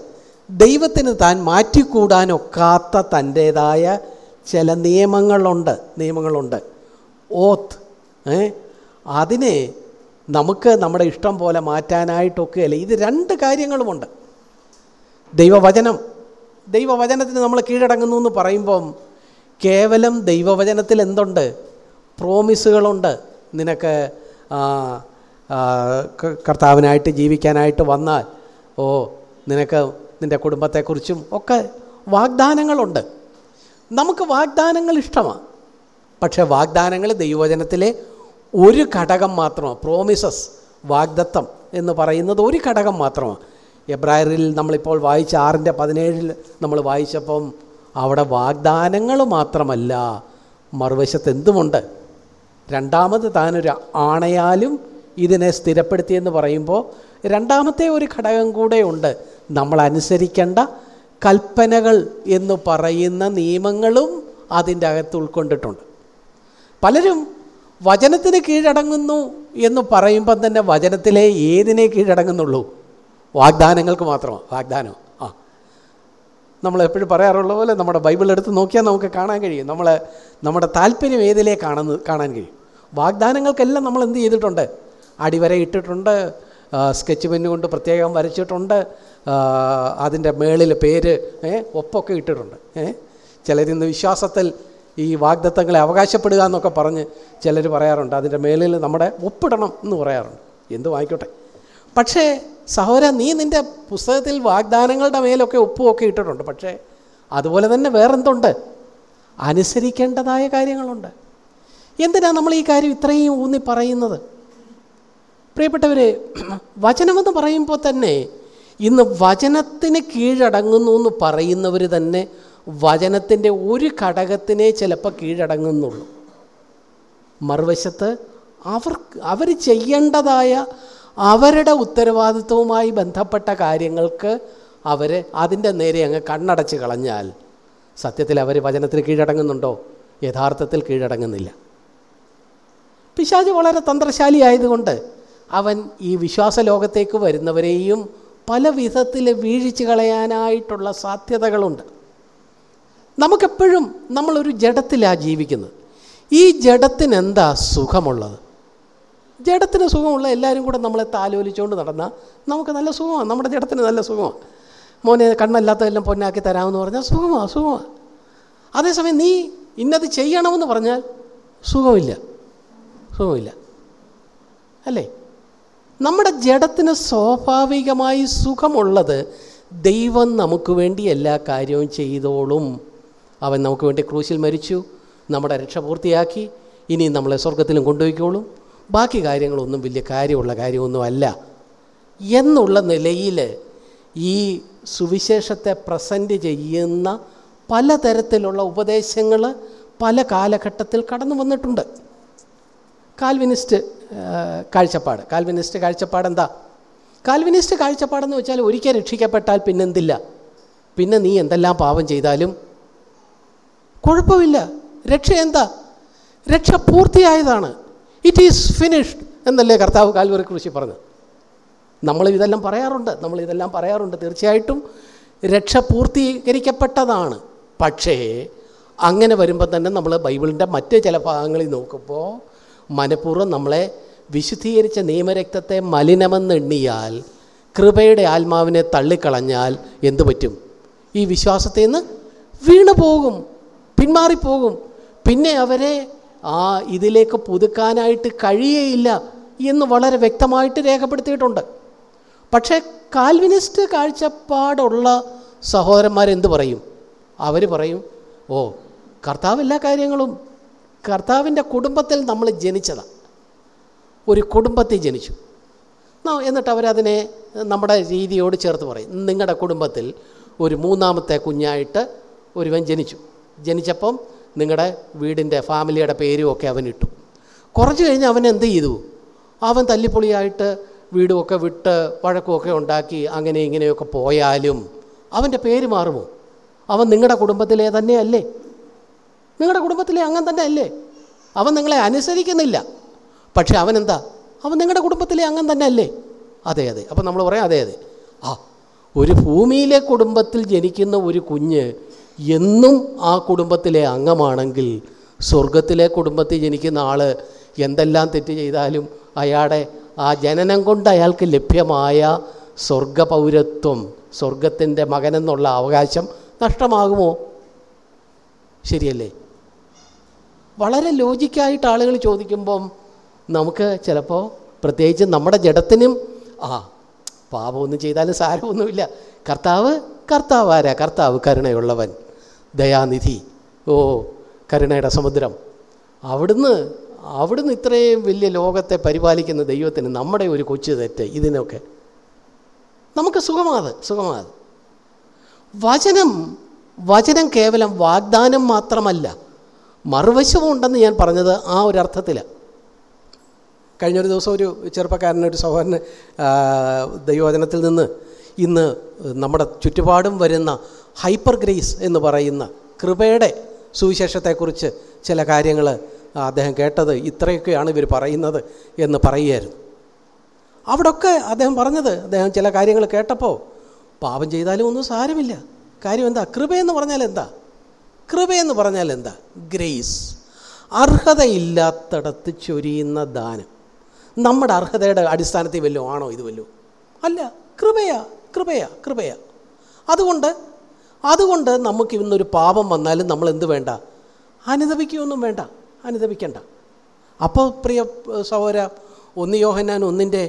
ദൈവത്തിന് താൻ മാറ്റിക്കൂടാനൊക്കാത്ത തന്റേതായ ചില നിയമങ്ങളുണ്ട് നിയമങ്ങളുണ്ട്. ഓത്ത് ഏ? അതിനെ നമുക്ക് നമ്മുടെ ഇഷ്ടം പോലെ മാറ്റാനായിട്ടൊക്കെയല്ല ഇത് രണ്ട് കാര്യങ്ങളുമുണ്ട്. ദൈവവചനം ദൈവവചനത്തിന് നമ്മൾ കീഴടങ്ങുന്നു എന്ന് പറയുമ്പം കേവലം ദൈവവചനത്തിൽ എന്തുണ്ട്? പ്രോമിസുകളുണ്ട്. നിനക്ക് കർത്താവിനായിട്ട് ജീവിക്കാനായിട്ട് വന്നാൽ ഓ നിനക്ക് നിന്റെ കുടുംബത്തെക്കുറിച്ചും ഒക്കെ വാഗ്ദാനങ്ങളുണ്ട്. നമുക്ക് വാഗ്ദാനങ്ങൾ ഇഷ്ടമാണ് പക്ഷേ വാഗ്ദാനങ്ങൾ ദൈവവചനത്തിലെ ഒരു ഘടകം മാത്രമാണ്. പ്രോമിസസ് വാഗ്ദത്തം എന്ന് പറയുന്നത് ഒരു ഘടകം മാത്രമാണ്. എബ്രായറിൽ നമ്മളിപ്പോൾ വായിച്ച ആറിന്റെ പതിനേഴിൽ നമ്മൾ വായിച്ചപ്പം അവിടെ വാഗ്ദാനങ്ങൾ മാത്രമല്ല മറുവശത്ത് എന്തുമുണ്ട്? രണ്ടാമത് താനൊരു ആണയാലും ഇതിനെ സ്ഥിരപ്പെടുത്തിയെന്ന് പറയുമ്പോൾ രണ്ടാമത്തെ ഒരു ഘടകം കൂടെ ഉണ്ട്. നമ്മൾ അനുസരിക്കേണ്ട കൽപ്പനകൾ എന്ന് പറയുന്ന നിയമങ്ങളും അതിന്റെ അകത്ത് ഉൾക്കൊണ്ടിട്ടുണ്ട്. പലരും വചനത്തിന് കീഴടങ്ങുന്നു എന്ന് പറയുമ്പം തന്നെ വചനത്തിലെ ഏതിനെ കീഴടങ്ങുന്നുള്ളൂ? വാഗ്ദാനങ്ങൾക്ക് മാത്രമാണ്. വാഗ്ദാനം. നമ്മൾ എപ്പോഴും പറയാറുള്ള പോലെ നമ്മുടെ ബൈബിൾ എടുത്ത് നോക്കിയാൽ നമുക്ക് കാണാൻ കഴിയും. നമ്മൾ നമ്മുടെ താല്പര്യം ഏതിലേ കാണുന്ന കാണാൻ കഴിയും. വാഗ്ദാനങ്ങൾക്കെല്ലാം നമ്മൾ എന്ത് ചെയ്തിട്ടുണ്ട്? അടിവര ഇട്ടിട്ടുണ്ട് സ്കെച്ച് പെന്ന് കൊണ്ട് പ്രത്യേകം വരച്ചിട്ടുണ്ട് അതിന്റെ മേളിൽ പേര് ഒപ്പൊക്കെ ഇട്ടിട്ടുണ്ട് ചിലരിന്ന് വിശ്വാസത്തിൽ ഈ വാഗ്ദത്തങ്ങളെ അവകാശപ്പെടുക എന്നൊക്കെ പറഞ്ഞ് ചിലർ പറയാറുണ്ട്. അതിന്റെ മേളിൽ നമ്മുടെ ഒപ്പിടണം എന്ന് പറയാറുണ്ട്. എന്ത് വായിക്കോട്ടെ പക്ഷേ സഹോദര നീ നിന്റെ പുസ്തകത്തിൽ വാഗ്ദാനങ്ങളുടെ മേലൊക്കെ ഒപ്പുമൊക്കെ ഇട്ടിട്ടുണ്ട്. പക്ഷേ അതുപോലെ തന്നെ വേറെന്തുണ്ട്? അനുസരിക്കേണ്ടതായ കാര്യങ്ങളുണ്ട്. എന്തിനാണ് നമ്മൾ ഈ കാര്യം ഇത്രയും ഊന്നി പറയുന്നത്? പ്രിയപ്പെട്ടവർ വചനമെന്ന് പറയുമ്പോൾ തന്നെ ഇന്ന് വചനത്തിന് കീഴടങ്ങുന്നു എന്ന് പറയുന്നവർ തന്നെ വചനത്തിന്റെ ഒരു ഘടകത്തിനെ ചിലപ്പോൾ കീഴടങ്ങുന്നുള്ളൂ. മറുവശത്ത് അവർ അവർ ചെയ്യേണ്ടതായ അവരുടെ ഉത്തരവാദിത്വവുമായി ബന്ധപ്പെട്ട കാര്യങ്ങൾക്ക് അവർ അതിന്റെ നേരെ അങ്ങ് കണ്ണടച്ച് കളഞ്ഞാൽ സത്യത്തിൽ അവർ വചനത്തിന് കീഴടങ്ങുന്നുണ്ടോ? യഥാർത്ഥത്തിൽ കീഴടങ്ങുന്നില്ല. പിശാജ് വളരെ തന്ത്രശാലി ആയതുകൊണ്ട് അവൻ ഈ വിശ്വാസ ലോകത്തേക്ക് വരുന്നവരെയും പല വിധത്തിൽ വീഴിച്ച് കളയാനായിട്ടുള്ള സാധ്യതകളുണ്ട്. നമുക്കെപ്പോഴും നമ്മളൊരു ജഡത്തിലാണ് ജീവിക്കുന്നത്. ഈ ജഡത്തിനെന്താ സുഖമുള്ളത്? ജഡത്തിന് സുഖമുള്ള എല്ലാവരും കൂടെ നമ്മളെ താലോലിച്ചുകൊണ്ട് നടന്നാൽ നമുക്ക് നല്ല സുഖമാണ് നമ്മുടെ ജഡത്തിന് നല്ല സുഖമാണ് മോനെ കണ്ണല്ലാത്തതെല്ലാം പൊന്നാക്കി തരാമെന്ന് പറഞ്ഞാൽ സുഖമാണ് സുഖമാണ് അതേസമയം നീ ഇന്നത് ചെയ്യണമെന്ന് പറഞ്ഞാൽ സുഖമില്ല സുഖമില്ല. അല്ലേ? നമ്മുടെ ജഡത്തിന് സ്വാഭാവികമായി സുഖമുള്ളത് ദൈവം നമുക്ക് വേണ്ടി എല്ലാ കാര്യവും ചെയ്തോളും. അവൻ നമുക്ക് വേണ്ടി ക്രൂശിൽ മരിച്ചു നമ്മുടെ രക്ഷ പൂർത്തിയാക്കി ഇനി നമ്മളെ സ്വർഗത്തിലും കൊണ്ടുപോയിക്കോളും. ബാക്കി കാര്യങ്ങളൊന്നും വലിയ കാര്യമുള്ള കാര്യമൊന്നുമല്ല. എന്നുള്ള നിലയിൽ ഈ സുവിശേഷത്തെ പ്രസന്റ് ചെയ്യുന്ന പലതരത്തിലുള്ള ഉപദേശങ്ങൾ പല കാലഘട്ടത്തിൽ കടന്നു വന്നിട്ടുണ്ട്. കാൽവിനിസ്റ്റ് കാഴ്ചപ്പാട്. കാൽവിനിസ്റ്റ് കാഴ്ചപ്പാട് എന്താ? കാൽവിനിസ്റ്റ് കാഴ്ചപ്പാടെന്ന് വെച്ചാൽ ഒരിക്കൽ രക്ഷിക്കപ്പെട്ടാൽ പിന്നെന്തില്ല? പിന്നെ നീ എന്തെല്ലാം പാപം ചെയ്താലും കുഴപ്പമില്ല. രക്ഷ എന്താ? രക്ഷ പൂർത്തിയായതാണ്. ഇറ്റ് ഈസ് ഫിനിഷ്ഡ് എന്നല്ലേ കർത്താവ് കാൽവറി കുറിച്ച് പറഞ്ഞത്? നമ്മൾ ഇതെല്ലാം പറയാറുണ്ട് നമ്മൾ ഇതെല്ലാം പറയാറുണ്ട്. തീർച്ചയായിട്ടും രക്ഷ പൂർത്തീകരിക്കപ്പെട്ടതാണ്. പക്ഷേ അങ്ങനെ വരുമ്പോൾ തന്നെ നമ്മൾ ബൈബിളിന്റെ മറ്റ് ചില ഭാഗങ്ങളിൽ നോക്കുമ്പോൾ മനഃപൂർവം നമ്മളെ വിശുദ്ധീകരിച്ച നിയമരക്തത്തെ മലിനമെന്നെണ്ണിയാൽ കൃപയുടെ ആത്മാവിനെ തള്ളിക്കളഞ്ഞാൽ എന്തു പറ്റും? ഈ വിശ്വാസത്തിൽ നിന്ന് വീണു പോകും പിന്മാറിപ്പോകും. പിന്നെ അവരെ ആ ഇതിലേക്ക് പുതുക്കാനായിട്ട് കഴിയേയില്ല എന്ന് വളരെ വ്യക്തമായിട്ട് രേഖപ്പെടുത്തിയിട്ടുണ്ട്. പക്ഷേ കാൽവിനിസ്റ്റ് കാഴ്ചപ്പാടുള്ള സഹോദരന്മാരെന്ത് പറയും? അവർ പറയും ഓ കർത്താവ് എല്ലാ കാര്യങ്ങളും കർത്താവിന്റെ കുടുംബത്തിൽ നമ്മൾ ജനിച്ചതാണ് ഒരു കുടുംബത്തിൽ ജനിച്ചു. എന്നിട്ട് അവരതിനെ നമ്മുടെ രീതിയോട് ചേർത്ത് പറയും. നിങ്ങളുടെ കുടുംബത്തിൽ ഒരു മൂന്നാമത്തെ കുഞ്ഞായിട്ട് ഒരുവൻ ജനിച്ചു. ജനിച്ചപ്പം നിങ്ങളുടെ വീടിന്റെ ഫാമിലിയുടെ പേരും ഒക്കെ അവൻ ഇട്ടു. കുറച്ച് കഴിഞ്ഞ് അവൻ എന്ത് ചെയ്തു? അവൻ തല്ലിപ്പൊളിയായിട്ട് വീടുമൊക്കെ വിട്ട് വഴക്കുമൊക്കെ ഉണ്ടാക്കി അങ്ങനെ ഇങ്ങനെയൊക്കെ പോയാലും അവന്റെ പേര് മാറുമോ? അവൻ നിങ്ങളുടെ കുടുംബത്തിലെ തന്നെയല്ലേ? നിങ്ങളുടെ കുടുംബത്തിലെ അങ്ങനെ തന്നെ അല്ലേ? അവൻ നിങ്ങളെ അനുസരിക്കുന്നില്ല. പക്ഷെ അവൻ എന്താ? അവൻ നിങ്ങളുടെ കുടുംബത്തിലെ അങ്ങനെ തന്നെ അല്ലേ? അതെ അതെ. അപ്പം നമ്മൾ പറയാം അതെ അതെ. ആ ഒരു ഭൂമിയിലെ കുടുംബത്തിൽ ജനിക്കുന്ന ഒരു കുഞ്ഞ് എന്നും ആ കുടുംബത്തിലെ അംഗമാണെങ്കിൽ സ്വർഗത്തിലെ കുടുംബത്തിൽ ജനിക്കുന്ന ആൾ എന്തെല്ലാം തെറ്റ് ചെയ്താലും അയാളെ ആ ജനനം കൊണ്ട് അയാൾക്ക് ലഭ്യമായ സ്വർഗപൗരത്വം സ്വർഗത്തിന്റെ മകനെന്നുള്ള അവകാശം നഷ്ടമാകുമോ? ശരിയല്ലേ? വളരെ ലോജിക്കായിട്ട് ആളുകൾ ചോദിക്കുമ്പം നമുക്ക് ചിലപ്പോൾ പ്രത്യേകിച്ച് നമ്മുടെ ജഡത്തിനും ആ പാപമൊന്നും ചെയ്താലും സാരമൊന്നുമില്ല. കർത്താവ് കർത്താവ് ആരാ? കർത്താവ് കരുണയുള്ളവൻ. ദയാനിധി. ഓ കരുണയുടെ സമുദ്രം. അവിടുന്ന് അവിടുന്ന് ഇത്രയും വലിയ ലോകത്തെ പരിപാലിക്കുന്ന ദൈവത്തിന് നമ്മുടെ ഒരു കൊച്ചു തെറ്റ് ഇതിനൊക്കെ. നമുക്ക് സുഖമാത് സുഖമാത്. വചനം വചനം കേവലം വാഗ്ദാനം മാത്രമല്ല മറുവശവും ഉണ്ടെന്ന് ഞാൻ പറഞ്ഞത് ആ ഒരു അർത്ഥത്തിലാണ് കഴിഞ്ഞൊരു ദിവസം ഒരു ചെറുപ്പക്കാരൻ ഒരു സഹോദരന് ദൈവവചനത്തിൽ നിന്ന് ഇന്ന് നമ്മുടെ ചുറ്റുപാടും വരുന്ന ഹൈപ്പർ ഗ്രേസ് എന്ന് പറയുന്ന കൃപയുടെ സുവിശേഷത്തെക്കുറിച്ച് ചില കാര്യങ്ങൾ അദ്ദേഹം കേട്ടത് ഇത്രയൊക്കെയാണ് ഇവർ പറയുന്നത് എന്ന് പറയുകയായിരുന്നു. അവിടൊക്കെ അദ്ദേഹം പറഞ്ഞത് അദ്ദേഹം ചില കാര്യങ്ങൾ കേട്ടപ്പോൾ പാപം ചെയ്താലും ഒന്നും സാരമില്ല. കാര്യം എന്താ? കൃപയെന്ന് പറഞ്ഞാൽ എന്താ? കൃപയെന്ന് പറഞ്ഞാൽ എന്താ? ഗ്രേസ്. അർഹതയില്ലാത്തടത്ത് ചൊരിയുന്ന ദാനം. നമ്മുടെ അർഹതയുടെ അടിസ്ഥാനത്തിൽ വല്ലതും ആണോ ഇത് വല്ലതും? അല്ല കൃപയാ കൃപയാ കൃപയാ. അതുകൊണ്ട് അതുകൊണ്ട് നമുക്ക് ഇന്നൊരു പാപം വന്നാലും നമ്മൾ എന്ത് വേണ്ട? അനുദപിക്കുകയൊന്നും വേണ്ട. അനുദപിക്കണ്ട. അപ്പോൾ പ്രിയ സഹോദര ഒന്ന് യോഹന്നാൻ ഒന്നിന്റെ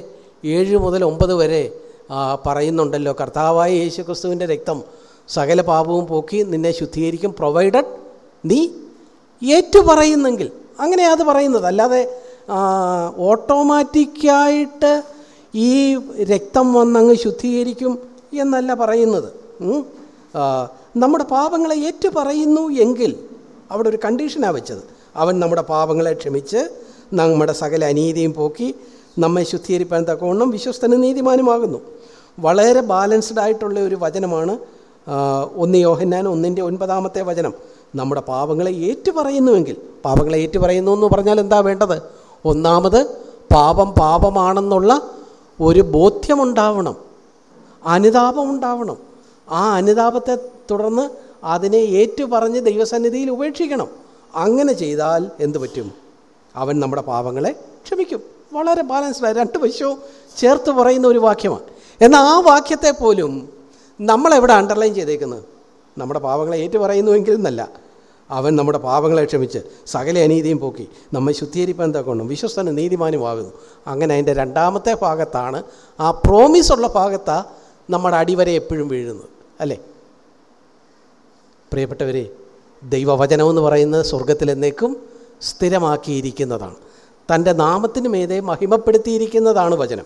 ഏഴ് മുതൽ ഒമ്പത് വരെ പറയുന്നുണ്ടല്ലോ കർത്താവായ യേശു ക്രിസ്തുവിന്റെ രക്തം സകല പാപവും പോക്കി നിന്നെ ശുദ്ധീകരിക്കും. പ്രൊവൈഡഡ് നീ ഏറ്റുപറയുന്നെങ്കിൽ. അങ്ങനെയാ അത് പറയുന്നത്. അല്ലാതെ ഓട്ടോമാറ്റിക്കായിട്ട് ഈ രക്തം വന്നങ്ങ് ശുദ്ധീകരിക്കും എന്നല്ല പറയുന്നത്. നമ്മുടെ പാപങ്ങളെ ഏറ്റു പറയുന്നു എങ്കിൽ അവിടെ ഒരു കണ്ടീഷനാണ് വെച്ചത്. അവൻ നമ്മുടെ പാപങ്ങളെ ക്ഷമിച്ച് നമ്മുടെ സകല അനീതിയും പോക്കി നമ്മെ ശുദ്ധീകരിപ്പാൻ തക്കവണ്ണം വിശ്വസ്തന് നീതിമാനുമാകുന്നു. വളരെ ബാലൻസ്ഡ് ആയിട്ടുള്ള ഒരു വചനമാണ് ഒന്ന് യോഹന്നാൻ ഒന്നിന്റെ ഒൻപതാമത്തെ വചനം. നമ്മുടെ പാപങ്ങളെ ഏറ്റു പറയുന്നുവെങ്കിൽ പാപങ്ങളെ ഏറ്റു പറയുന്നു എന്ന് പറഞ്ഞാൽ എന്താ വേണ്ടത്? ഒന്നാമത് പാപം പാപമാണെന്നുള്ള ഒരു ബോധ്യമുണ്ടാവണം അനുതാപം ഉണ്ടാവണം. ആ അനുതാപത്തെ തുടർന്ന് അതിനെ ഏറ്റുപറഞ്ഞ് ദൈവസന്നിധിയിൽ ഉപേക്ഷിക്കണം. അങ്ങനെ ചെയ്താൽ എന്ത് പറ്റും? അവൻ നമ്മുടെ പാപങ്ങളെ ക്ഷമിക്കും. വളരെ ബാലൻസ്ഡായി രണ്ട് വശവും ചേർത്ത് പറയുന്ന ഒരു വാക്യമാണ്. എന്നാൽ ആ വാക്യത്തെ പോലും നമ്മളെവിടെ അണ്ടർലൈൻ ചെയ്തേക്കുന്നത്? നമ്മുടെ പാപങ്ങളെ ഏറ്റു പറയുന്നുവെങ്കിൽ എന്നല്ല. അവൻ നമ്മുടെ പാപങ്ങളെ ക്ഷമിച്ച് സകല അനീതിയും പോക്കി. നമ്മെ ശുദ്ധീകരിപ്പാൻ തക്കൊണ്ടും നീതിമാനും നീതിമാനുമാകുന്നു അങ്ങനെ അതിന്റെ രണ്ടാമത്തെ ഭാഗത്താണ് ആ പ്രോമിസുള്ള ഭാഗത്താണ് നമ്മുടെ അടിവരെ എപ്പോഴും വീഴുന്നത്. അല്ലേ? പ്രിയപ്പെട്ടവരെ ദൈവവചനമെന്ന് പറയുന്നത് സ്വർഗത്തിൽ എന്നേക്കും സ്ഥിരമാക്കിയിരിക്കുന്നതാണ്. തന്റെ നാമത്തിന് മേതെ മഹിമപ്പെടുത്തിയിരിക്കുന്നതാണ് വചനം.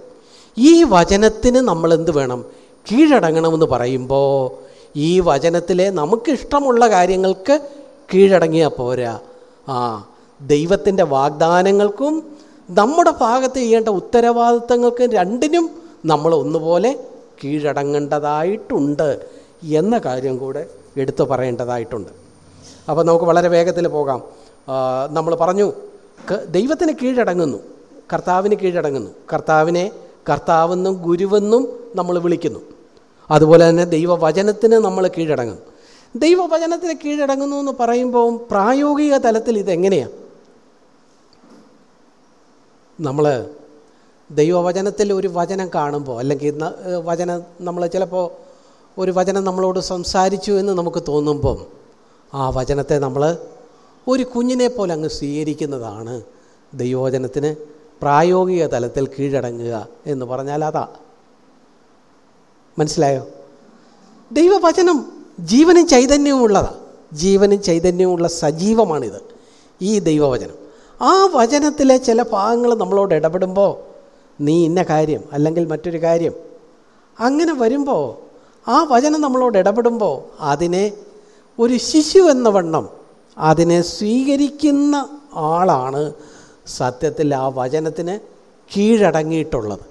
ഈ വചനത്തിന് നമ്മൾ എന്ത് വേണം? കീഴടങ്ങണമെന്ന് പറയുമ്പോൾ ഈ വചനത്തിലെ നമുക്കിഷ്ടമുള്ള കാര്യങ്ങൾക്ക് കീഴടങ്ങിയാൽ പോരാ. ആ ദൈവത്തിന്റെ വാഗ്ദാനങ്ങൾക്കും നമ്മുടെ ഭാഗത്ത് ചെയ്യേണ്ട ഉത്തരവാദിത്തങ്ങൾക്കും രണ്ടിനും നമ്മൾ ഒന്നുപോലെ കീഴടങ്ങേണ്ടതായിട്ടുണ്ട്. എന്ന കാര്യം കൂടെ എടുത്തു പറയേണ്ടതായിട്ടുണ്ട്. അപ്പോൾ നമുക്ക് വളരെ വേഗത്തിൽ പോകാം. നമ്മൾ പറഞ്ഞു ദൈവത്തിന് കീഴടങ്ങുന്നു. കർത്താവിന് കീഴടങ്ങുന്നു. കർത്താവിനെ കർത്താവെന്നും ഗുരുവെന്നും നമ്മൾ വിളിക്കുന്നു. അതുപോലെ തന്നെ ദൈവവചനത്തിന് നമ്മൾ കീഴടങ്ങുന്നു. ദൈവവചനത്തിന് കീഴടങ്ങുന്നു എന്ന് പറയുമ്പോൾ പ്രായോഗിക തലത്തിൽ ഇതെങ്ങനെയാണ് നമ്മൾ ദൈവവചനത്തിൽ ഒരു വചനം കാണുമ്പോൾ അല്ലെങ്കിൽ വചനം നമ്മൾ ചിലപ്പോൾ ഒരു വചനം നമ്മളോട് സംസാരിച്ചു എന്ന് നമുക്ക് തോന്നുമ്പം ആ വചനത്തെ നമ്മൾ ഒരു കുഞ്ഞിനെ പോലെ അങ്ങ് സ്വീകരിക്കുന്നതാണ് ദൈവവചനത്തിന് പ്രായോഗിക തലത്തിൽ കീഴടങ്ങുക എന്ന് പറഞ്ഞാൽ അതാ. മനസ്സിലായോ? ദൈവവചനം ജീവനും ചൈതന്യവും ഉള്ളതാണ് ജീവനും ചൈതന്യവുമുള്ള സജീവമാണിത്. ഈ ദൈവവചനം. ആ വചനത്തിലെ ചില ഭാഗങ്ങൾ നമ്മളോട് ഇടപെടുമ്പോൾ നീ ഇന്ന കാര്യം അല്ലെങ്കിൽ മറ്റൊരു കാര്യം അങ്ങനെ വരുമ്പോൾ ആ വചനം നമ്മളോട് ഇടപെടുമ്പോൾ അതിനെ ഒരു ശിശു എന്ന വണ്ണം അതിനെ സ്വീകരിക്കുന്ന ആളാണ് സത്യത്തിൽ ആ വചനത്തിന് കീഴടങ്ങിയിട്ടുള്ളത്.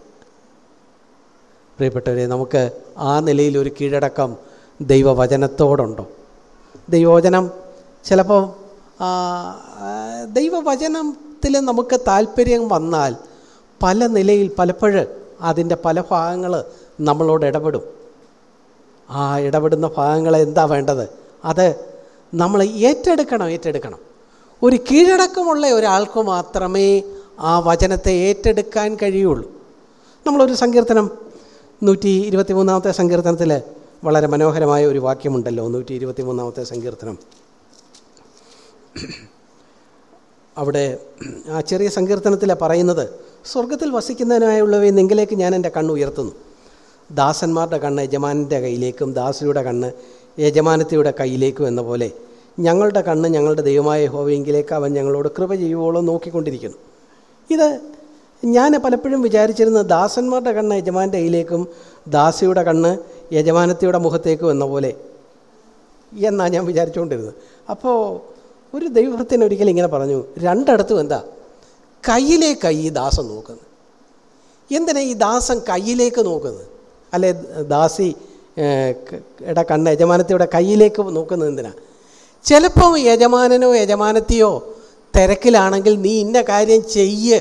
പ്രിയപ്പെട്ടവരെ നമുക്ക് ആ നിലയിൽ ഒരു കീഴടക്കം ദൈവവചനത്തോടുണ്ടോ? ദൈവവചനം ചിലപ്പോൾ ദൈവവചനത്തിൽ നമുക്ക് താല്പര്യം വന്നാൽ പല നിലയിൽ പലപ്പോഴും അതിന്റെ പല ഭാഗങ്ങൾ നമ്മളോട് ഇടപെടും. ആ ഇടപെടുന്ന ഭാഗങ്ങൾ എന്താ വേണ്ടത്? അത് നമ്മൾ ഏറ്റെടുക്കണം ഏറ്റെടുക്കണം. ഒരു കീഴടക്കമുള്ള ഒരാൾക്ക് മാത്രമേ ആ വചനത്തെ ഏറ്റെടുക്കാൻ കഴിയുള്ളൂ. നമ്മളൊരു സങ്കീർത്തനം നൂറ്റി ഇരുപത്തി മൂന്നാമത്തെ സങ്കീർത്തനത്തിൽ വളരെ മനോഹരമായ ഒരു വാക്യമുണ്ടല്ലോ നൂറ്റി ഇരുപത്തി മൂന്നാമത്തെ സങ്കീർത്തനം. അവിടെ ആ ചെറിയ സങ്കീർത്തനത്തിലാണ് പറയുന്നത് സ്വർഗത്തിൽ വസിക്കുന്നതിനായുള്ളവയെ നിങ്കിലേക്ക് ഞാൻ എന്റെ കണ്ണ് ഉയർത്തുന്നു. ദാസന്മാരുടെ കണ്ണ് യജമാനന്റെ കയ്യിലേക്കും ദാസിയുടെ കണ്ണ് യജമാനത്തിയുടെ കയ്യിലേക്കും എന്ന പോലെ ഞങ്ങളുടെ കണ്ണ് ഞങ്ങളുടെ ദൈവമായ ഹോവയെങ്കിലേക്ക് അവൻ ഞങ്ങളോട് കൃപ ചെയ്യുവോളം നോക്കിക്കൊണ്ടിരിക്കുന്നു. ഇത് ഞാൻ പലപ്പോഴും വിചാരിച്ചിരുന്നത് ദാസന്മാരുടെ കണ്ണ് യജമാന്റെ കയ്യിലേക്കും ദാസിയുടെ കണ്ണ് യജമാനത്തിയുടെ മുഖത്തേക്കും എന്ന പോലെ എന്നാണ് ഞാൻ വിചാരിച്ചുകൊണ്ടിരുന്നത്. അപ്പോൾ ഒരു ദൈവത്തിന് ഒരിക്കലും ഇങ്ങനെ പറഞ്ഞു രണ്ടിടത്തും എന്താ? കയ്യിലെ കൈ ദാസൻ നോക്കുന്നത് എന്തിനാ ഈ ദാസൻ കയ്യിലേക്ക് നോക്കുന്നത്? അല്ലെ ദാസി ഇട കണ്ണ് യജമാനത്തിയുടെ കയ്യിലേക്ക് നോക്കുന്നത് എന്തിനാ? ചിലപ്പോൾ യജമാനനോ യജമാനത്തിയോ തിരക്കിലാണെങ്കിൽ നീ ഇന്ന കാര്യം ചെയ്യ്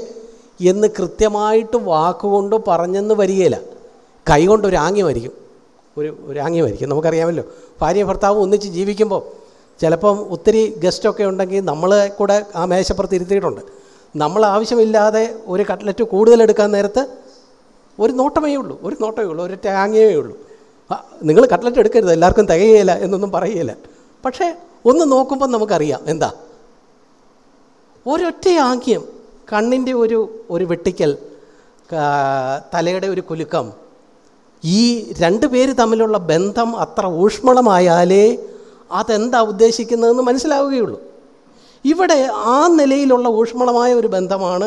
എന്ന് കൃത്യമായിട്ട് വാക്കുകൊണ്ട് പറഞ്ഞെന്ന് വരികയില്ല. കൈ കൊണ്ട് ഒരു ആംഗ്യമായിരിക്കും ഒരു ഒരു ആംഗ്യമായിരിക്കും നമുക്കറിയാമല്ലോ. ഭാര്യ ഭർത്താവ് ഒന്നിച്ച് ജീവിക്കുമ്പോൾ ചിലപ്പം ഒത്തിരി ഗസ്റ്റൊക്കെ ഉണ്ടെങ്കിൽ നമ്മളെ കൂടെ ആ മേശപ്പുറത്ത് ഇരുത്തിയിട്ടുണ്ട്. നമ്മൾ ആവശ്യമില്ലാതെ ഒരു കട്ട്ലറ്റ് കൂടുതൽ എടുക്കാൻ നേരത്ത് ഒരു നോട്ടമേ ഉള്ളൂ ഒരു നോട്ടമേ ഉള്ളൂ ഒരു ടാങ്ങേ ഉള്ളൂ. നിങ്ങൾ കട്ട്ലറ്റ് എടുക്കരുത് എല്ലാവർക്കും തികയില്ല എന്നൊന്നും പറയുകയില്ല പക്ഷേ ഒന്ന് നോക്കുമ്പോൾ നമുക്കറിയാം എന്താ? ഒരൊറ്റ ആംഗ്യം കണ്ണിന്റെ ഒരു ഒരു വെട്ടിക്കൽ തലയുടെ ഒരു കുലുക്കം ഈ രണ്ട് പേര് തമ്മിലുള്ള ബന്ധം അത്ര ഊഷ്മളമായാലേ അതെന്താ ഉദ്ദേശിക്കുന്നതെന്ന് മനസ്സിലാവുകയുള്ളൂ. ഇവിടെ ആ നിലയിലുള്ള ഊഷ്മളമായ ഒരു ബന്ധമാണ്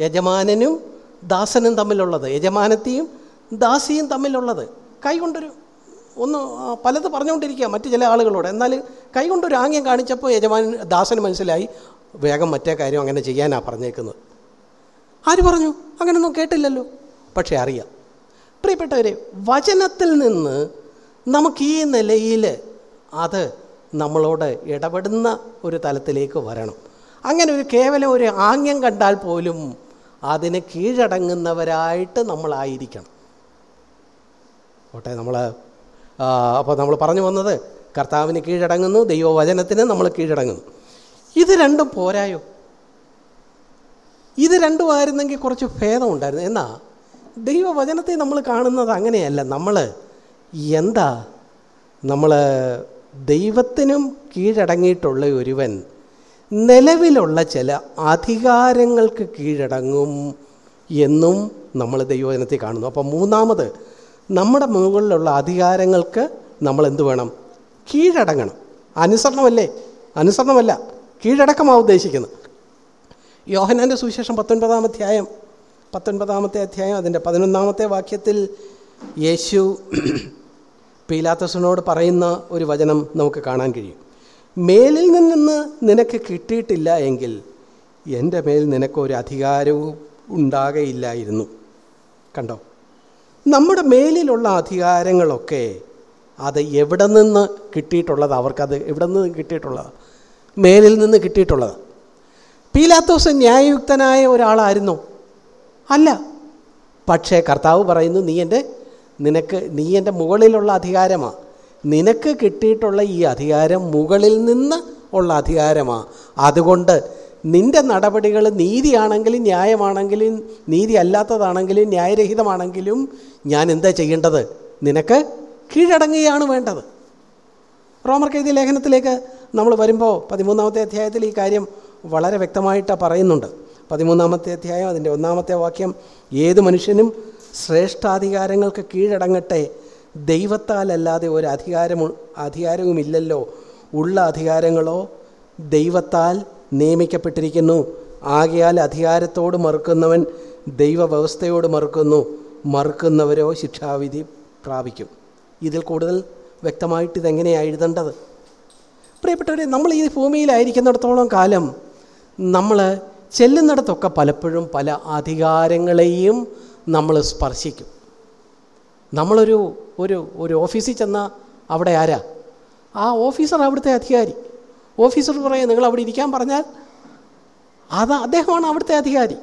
യജമാനനും ദാസനും തമ്മിലുള്ളത്. യജമാനത്തെയും ദാസിയും തമ്മിലുള്ളത്. കൈകൊണ്ടൊരു ഒന്ന് പലത് പറഞ്ഞുകൊണ്ടിരിക്കുക മറ്റ് ചില ആളുകളോട്. എന്നാൽ കൈകൊണ്ടൊരു ആംഗ്യം കാണിച്ചപ്പോൾ യജമാനൻ ദാസന് മനസ്സിലായി വേഗം മറ്റേ കാര്യം അങ്ങനെ ചെയ്യാനാണ് പറഞ്ഞേക്കുന്നത്. ആര് പറഞ്ഞു? അങ്ങനെയൊന്നും കേട്ടില്ലല്ലോ. പക്ഷേ അറിയാം. പ്രിയപ്പെട്ടവരെ വചനത്തിൽ നിന്ന് നമുക്ക് ഈ നിലയിൽ അത് നമ്മളോട് ഇടപെടുന്ന ഒരു തലത്തിലേക്ക് വരണം. അങ്ങനെ ഒരു കേവലം ഒരു ആംഗ്യം കണ്ടാൽ പോലും അതിന് കീഴടങ്ങുന്നവരായിട്ട് നമ്മളായിരിക്കണം. ഓട്ടെ നമ്മൾ അപ്പോൾ നമ്മൾ പറഞ്ഞു വന്നത് കർത്താവിന് കീഴടങ്ങുന്നു ദൈവവചനത്തിന് നമ്മൾ കീഴടങ്ങുന്നു. ഇത് രണ്ടും പോരായോ? ഇത് രണ്ടുമായിരുന്നെങ്കിൽ കുറച്ച് ഭേദമുണ്ടായിരുന്നു. എന്നാ ദൈവവചനത്തെ നമ്മൾ കാണുന്നത് അങ്ങനെയല്ല. നമ്മൾ എന്താ? നമ്മൾ ദൈവത്തിനും കീഴടങ്ങിയിട്ടുള്ള ഒരുവൻ നിലവിലുള്ള ചില അധികാരങ്ങൾക്ക് കീഴടങ്ങും എന്നും നമ്മൾ ദൈവജനത്തെ കാണുന്നു. അപ്പോൾ മൂന്നാമത് നമ്മുടെ മുകളിലുള്ള അധികാരങ്ങൾക്ക് നമ്മൾ എന്ത് വേണം? കീഴടങ്ങണം. അനുസരണമല്ലേ? അനുസരണമല്ല. കീഴടക്കമാണ് ഉദ്ദേശിക്കുന്നത്. യോഹനാന്റെ സുവിശേഷം പത്തൊൻപതാം അധ്യായം പത്തൊൻപതാമത്തെ അധ്യായം അതിന്റെ പതിനൊന്നാമത്തെ വാക്യത്തിൽ യേശു പീലാത്തസിനോട് പറയുന്ന ഒരു വചനം നമുക്ക് കാണാൻ കഴിയും. മേലിൽ നിന്ന് നിനക്ക് കിട്ടിയിട്ടില്ല എങ്കിൽ എന്റെ മേൽ നിനക്കൊരു അധികാരവും ഉണ്ടാകയില്ലായിരുന്നു. കണ്ടോ? നമ്മുടെ മേലിലുള്ള അധികാരങ്ങളൊക്കെ അത് എവിടെ നിന്ന് കിട്ടിയിട്ടുള്ളത്? അവർക്കത് എവിടെ നിന്ന് കിട്ടിയിട്ടുള്ളത്? മേലിൽ നിന്ന് കിട്ടിയിട്ടുള്ളത്. പീലാത്തോസ് ന്യായയുക്തനായ ഒരാളായിരുന്നു. അല്ല. പക്ഷേ കർത്താവ് പറയുന്നു നീ എന്റെ നിനക്ക് നീ എന്റെ മുകളിലുള്ള അധികാരമാണ് നിനക്ക് കിട്ടിയിട്ടുള്ള ഈ അധികാരം മുകളിൽ നിന്ന് ഉള്ള അധികാരമാണ് അതുകൊണ്ട് നിന്റെ നടപടികൾ നീതിയാണെങ്കിലും ന്യായമാണെങ്കിലും നീതി അല്ലാത്തതാണെങ്കിലും ന്യായരഹിതമാണെങ്കിലും ഞാൻ എന്താ ചെയ്യേണ്ടത്? നിനക്ക് കീഴടങ്ങുകയാണ് വേണ്ടത്. റോമർ എഴുതിയ ലേഖനത്തിലേക്ക് നമ്മൾ വരുമ്പോൾ പതിമൂന്നാമത്തെ അധ്യായത്തിൽ ഈ കാര്യം വളരെ വ്യക്തമായിട്ട് പറയുന്നുണ്ട്. പതിമൂന്നാമത്തെ അധ്യായം അതിന്റെ ഒന്നാമത്തെ വാക്യം ഏത് മനുഷ്യനും ശ്രേഷ്ഠാധികാരങ്ങൾക്ക് കീഴടങ്ങട്ടെ ദൈവത്താലല്ലാതെ ഒരു അധികാരം അധികാരവുമില്ലല്ലോ. ഉള്ള അധികാരങ്ങളോ ദൈവത്താൽ നിയമിക്കപ്പെട്ടിരിക്കുന്നു. ആകയാൽ അധികാരത്തോട് മറുക്കുന്നവൻ ദൈവവ്യവസ്ഥയോട് മറുക്കുന്നു. മറുക്കുന്നവരോ ശിക്ഷാവിധി പ്രാപിക്കും. ഇതിൽ കൂടുതൽ വ്യക്തമായിട്ട് ഇതെങ്ങനെയാണ് എഴുതേണ്ടത്? പ്രിയപ്പെട്ടവരെ നമ്മൾ ഈ ഭൂമിയിലായിരിക്കുന്നിടത്തോളം കാലം നമ്മൾ ചെല്ലുന്നിടത്തൊക്കെ പലപ്പോഴും പല അധികാരങ്ങളെയും നമ്മൾ സ്പർശിക്കും. നമ്മളൊരു ഒരു ഒരു ഓഫീസിൽ ചെന്നാൽ അവിടെ ആരാ? ആ ഓഫീസർ അവിടുത്തെ അധികാരി. ഓഫീസർ പറയാം നിങ്ങൾ അവിടെ ഇരിക്കാൻ പറഞ്ഞാൽ അത് അദ്ദേഹമാണ് അവിടുത്തെ അധികാരി.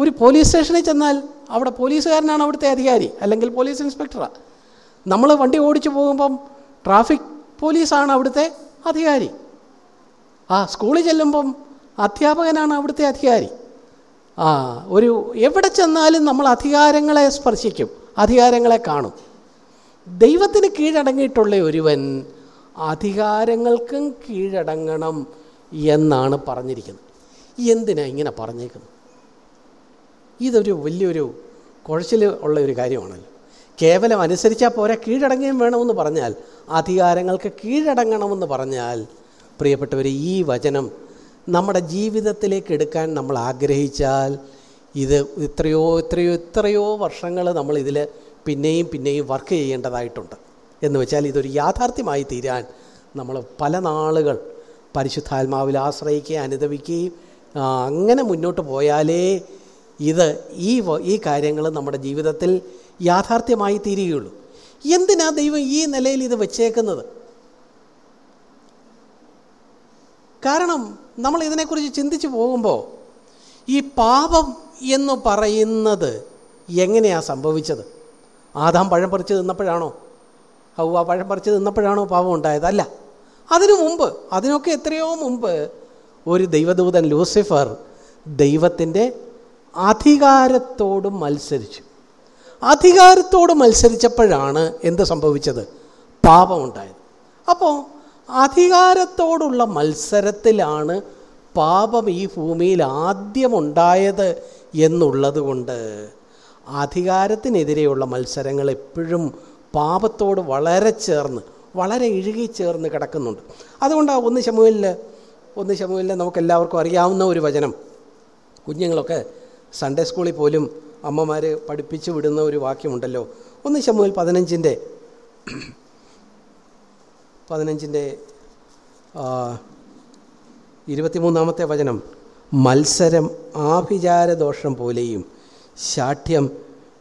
ഒരു പോലീസ് സ്റ്റേഷനിൽ ചെന്നാൽ അവിടെ പോലീസുകാരനാണ് അവിടുത്തെ അധികാരി അല്ലെങ്കിൽ പോലീസ് ഇൻസ്പെക്ടറാണ് നമ്മൾ വണ്ടി ഓടിച്ചു പോകുമ്പം ട്രാഫിക് പോലീസാണ് അവിടുത്തെ അധികാരി. ആ സ്കൂളിൽ ചെല്ലുമ്പം അധ്യാപകനാണ് അവിടുത്തെ അധികാരി. ആ ഒരു എവിടെ ചെന്നാലും നമ്മൾ അധികാരങ്ങളെ സ്പർശിക്കും. അധികാരങ്ങളെ കാണും. ദൈവത്തിന് കീഴടങ്ങിയിട്ടുള്ള ഒരുവൻ അധികാരങ്ങൾക്കും കീഴടങ്ങണം എന്നാണ് പറഞ്ഞിരിക്കുന്നത്. എന്തിനാണ് ഇങ്ങനെ പറഞ്ഞേക്കുന്നത്? ഇതൊരു വലിയൊരു കുഴച്ചിൽ ഉള്ള ഒരു കാര്യമാണല്ലോ. കേവലം അനുസരിച്ചാൽ പോരാ കീഴടങ്ങുകയും വേണമെന്ന് പറഞ്ഞാൽ അധികാരങ്ങൾക്ക് കീഴടങ്ങണമെന്ന് പറഞ്ഞാൽ പ്രിയപ്പെട്ടവർ ഈ വചനം നമ്മുടെ ജീവിതത്തിലേക്ക് എടുക്കാൻ നമ്മൾ ആഗ്രഹിച്ചാൽ ഇത് എത്രയോ എത്രയോ എത്രയോ വർഷങ്ങൾ നമ്മൾ ഇതിൽ പിന്നെയും പിന്നെയും വർക്ക് ചെയ്യേണ്ടതായിട്ടുണ്ട്. എന്ന് വെച്ചാൽ ഇതൊരു യാഥാർത്ഥ്യമായി തീരാൻ നമ്മൾ പല നാളുകൾ പരിശുദ്ധാത്മാവിൽ ആശ്രയിക്കുകയും അനുദവിക്കുകയും അങ്ങനെ മുന്നോട്ട് പോയാലേ ഇത് ഈ ഈ കാര്യങ്ങൾ നമ്മുടെ ജീവിതത്തിൽ യാഥാർത്ഥ്യമായി തീരുകയുള്ളൂ. എന്തിനാ ദൈവം ഈ നിലയിൽ ഇത് വെച്ചേക്കുന്നത്? കാരണം നമ്മൾ ഇതിനെക്കുറിച്ച് ചിന്തിച്ചു പോകുമ്പോൾ ഈ പാപം എന്ന് പറയുന്നത് എങ്ങനെയാണ് സംഭവിച്ചത്? ആദാം പഴം പറിച്ച് തിന്നപ്പോഴാണോ? ഹൗവ പഴം പറിച്ച് തിന്നപ്പോഴാണോ പാപം ഉണ്ടായത് അല്ല അതിനു മുമ്പ് അതിനൊക്കെ എത്രയോ മുമ്പ് ഒരു ദൈവദൂതൻ ലൂസിഫർ ദൈവത്തിന്റെ അധികാരത്തോട് മത്സരിച്ചു. അധികാരത്തോട് മത്സരിച്ചപ്പോഴാണ് എന്ത് സംഭവിച്ചത്? പാപമുണ്ടായത് അപ്പോൾ അധികാരത്തോടുള്ള മത്സരത്തിലാണ് പാപം ഈ ഭൂമിയിൽ ആദ്യമുണ്ടായത് എന്നുള്ളത് കൊണ്ട് അധികാരത്തിനെതിരെയുള്ള മത്സരങ്ങൾ എപ്പോഴും പാപത്തോട് വളരെ ചേർന്ന് വളരെ ഇഴുകി ചേർന്ന് കിടക്കുന്നുണ്ട്. അതുകൊണ്ടാണ് ഒന്ന് ശമുവിൽ ഒന്ന് ശമുവിൽ നമുക്കെല്ലാവർക്കും അറിയാവുന്ന ഒരു വചനം. കുഞ്ഞുങ്ങളൊക്കെ സൺഡേ സ്കൂളിൽ പോലും അമ്മമാർ പഠിപ്പിച്ചു വിടുന്ന ഒരു വാക്യമുണ്ടല്ലോ. ഒന്ന് ശമുവിൽ പതിനഞ്ചിന്റെ പതിനഞ്ചിന്റെ ഇരുപത്തിമൂന്നാമത്തെ വചനം. മത്സരം ആഭിചാരദോഷം പോലെയും ശാഠ്യം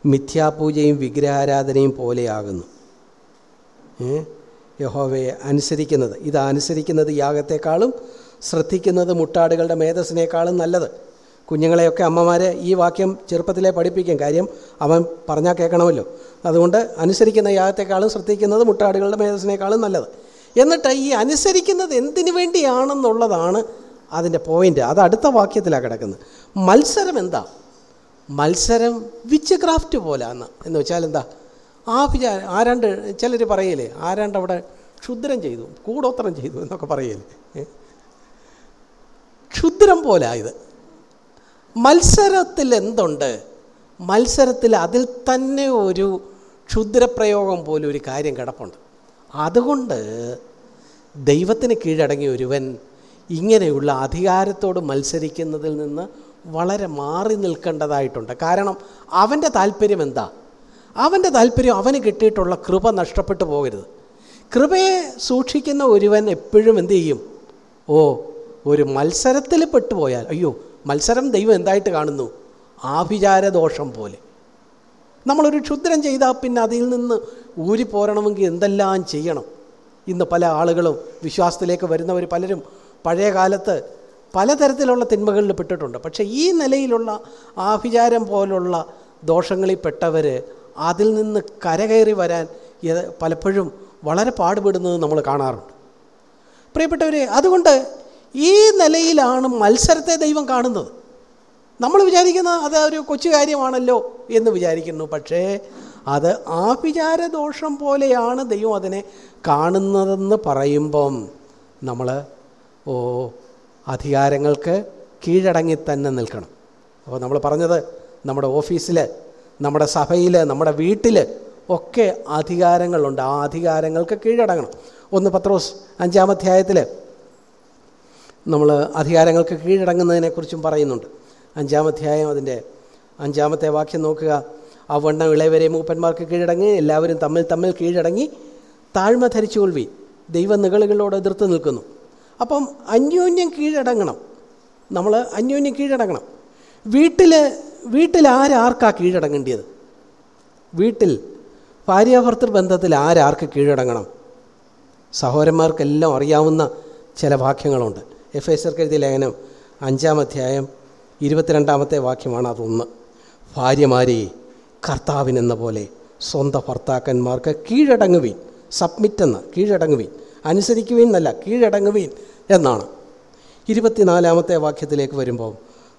മിഥ്യാപൂജയും വിഗ്രഹാരാധനയും പോലെയാകുന്നു. യഹോവയെ അനുസരിക്കുന്നത്. ഇത് അനുസരിക്കുന്നത് യാഗത്തെക്കാളും ശ്രദ്ധിക്കുന്നത് മുട്ടാടുകളുടെ മേധസ്സിനേക്കാളും നല്ലത്. കുഞ്ഞുങ്ങളെയൊക്കെ അമ്മമാരെ ഈ വാക്യം ചെറുപ്പത്തിലേ പഠിപ്പിക്കും. കാര്യം അവൻ പറഞ്ഞാൽ കേൾക്കണമല്ലോ. അതുകൊണ്ട് അനുസരിക്കുന്ന യാഗത്തെക്കാളും ശ്രദ്ധിക്കുന്നത് മുട്ടാടുകളുടെ മേധസ്സിനേക്കാളും നല്ലത്. എന്നിട്ട് ഈ അനുസരിക്കുന്നത് എന്തിനു വേണ്ടിയാണെന്നുള്ളതാണ് അതിന്റെ പോയിന്റ് അത് അടുത്ത വാക്യത്തിലാണ് കിടക്കുന്നത്. മത്സരം എന്താ? മത്സരം വിച്ച് ക്രാഫ്റ്റ് പോലാന്ന്. എന്ന് വെച്ചാൽ എന്താ? ആ വിചാര ആരാണ്ട് ചിലർ പറയലേ ആരാണ്ട് അവിടെ ക്ഷുദ്രം ചെയ്തു കൂടോത്രം ചെയ്തു എന്നൊക്കെ പറയലേ ഏ? ക്ഷുദ്രം പോലാ ഇത്. മത്സരത്തിൽ എന്തുണ്ട്? മത്സരത്തിൽ അതിൽ തന്നെ ഒരു ക്ഷുദ്രപ്രയോഗം പോലെ ഒരു കാര്യം കിടപ്പുണ്ട്. അതുകൊണ്ട് ദൈവത്തിന് കീഴടങ്ങിയ ഒരുവൻ ഇങ്ങനെയുള്ള അധികാരത്തോട് മത്സരിക്കുന്നതിൽ നിന്ന് വളരെ മാറി നിൽക്കേണ്ടതായിട്ടുണ്ട്. കാരണം അവന്റെ താല്പര്യം എന്താ? അവന്റെ താല്പര്യം അവന് കിട്ടിയിട്ടുള്ള കൃപ നഷ്ടപ്പെട്ടു പോകരുത്. കൃപയെ സൂക്ഷിക്കുന്ന ഒരുവൻ എപ്പോഴും എന്ത് ചെയ്യും? ഓ ഒരു മത്സരത്തിൽ പെട്ടുപോയാൽ അയ്യോ മത്സരം ദൈവം എന്തായിട്ട് കാണുന്നു? ആഭിചാരദോഷം പോലെ. നമ്മളൊരു ക്ഷുദ്രം ചെയ്താൽ പിന്നെ അതിൽ നിന്ന് ഊരി പോരണമെങ്കിൽ എന്തെല്ലാം ചെയ്യണം? ഇന്ന് പല ആളുകളും വിശ്വാസത്തിലേക്ക് വരുന്നവർ പലരും പഴയ കാലത്ത് പലതരത്തിലുള്ള തിന്മകളിൽ പെട്ടിട്ടുണ്ട്. പക്ഷേ ഈ നിലയിലുള്ള ആഭിചാരം പോലുള്ള ദോഷങ്ങളിൽ പെട്ടവർ അതിൽ നിന്ന് കരകയറി വരാൻ പലപ്പോഴും വളരെ പാടുപെടുന്നത് നമ്മൾ കാണാറുണ്ട്. പ്രിയപ്പെട്ടവരെ അതുകൊണ്ട് ഈ നിലയിലാണ് മത്സരത്തെ ദൈവം കാണുന്നത്. നമ്മൾ വിചാരിക്കുന്ന അത് ഒരു കൊച്ചു കാര്യമാണല്ലോ എന്ന് വിചാരിക്കുന്നു. പക്ഷേ അത് ആഭിചാരദോഷം പോലെയാണ് ദൈവം അതിനെ കാണുന്നതെന്ന് പറയുമ്പം നമ്മൾ അധികാരങ്ങൾക്ക് കീഴടങ്ങി തന്നെ നിൽക്കണം. അപ്പോൾ നമ്മൾ പറഞ്ഞത് നമ്മുടെ ഓഫീസിൽ നമ്മുടെ സഭയിൽ നമ്മുടെ വീട്ടിൽ ഒക്കെ അധികാരങ്ങളുണ്ട്. ആ അധികാരങ്ങൾക്ക് കീഴടങ്ങണം. ഒന്ന് പത്രോസ് അഞ്ചാമധ്യായത്തിൽ നമ്മൾ അധികാരങ്ങൾക്ക് കീഴടങ്ങുന്നതിനെക്കുറിച്ചും പറയുന്നുണ്ട്. അഞ്ചാം അധ്യായം അതിന്റെ അഞ്ചാമത്തെ വാക്യം നോക്കുക. ആ വണ്ണ ഇളയവരെ മൂപ്പന്മാർക്ക് കീഴടങ്ങി എല്ലാവരും തമ്മിൽ തമ്മിൽ കീഴടങ്ങി താഴ്മ ധരിച്ചുകൊള്ളി ദൈവ നിഗളുകളോട് എതിർത്ത് നിൽക്കുന്നു. അപ്പം അന്യോന്യം കീഴടങ്ങണം. നമ്മൾ അന്യോന്യം കീഴടങ്ങണം. വീട്ടിൽ വീട്ടിൽ ആരാർക്കാ കീഴടങ്ങേണ്ടത് വീട്ടിൽ ഭാര്യാഭർത്തൃ ബന്ധത്തിൽ ആരാർക്ക് കീഴടങ്ങണം? സഹോദരന്മാർക്കെല്ലാം അറിയാവുന്ന ചില വാക്യങ്ങളുണ്ട്. എഫ് എസ് എഴുതിയ ലേഖനം അഞ്ചാം അധ്യായം ഇരുപത്തിരണ്ടാമത്തെ വാക്യമാണ് അതൊന്ന്. ഭാര്യമാരെ കർത്താവിനെന്ന പോലെ സ്വന്തം ഭർത്താക്കന്മാർക്ക് കീഴടങ്ങുവീൻ സബ്മിറ്റെന്ന് കീഴടങ്ങുവീൻ. അനുസരിക്കുവീൻ എന്നല്ല കീഴടങ്ങുവീൻ എന്നാണ്. ഇരുപത്തിനാലാമത്തെ വാക്യത്തിലേക്ക് വരുമ്പോൾ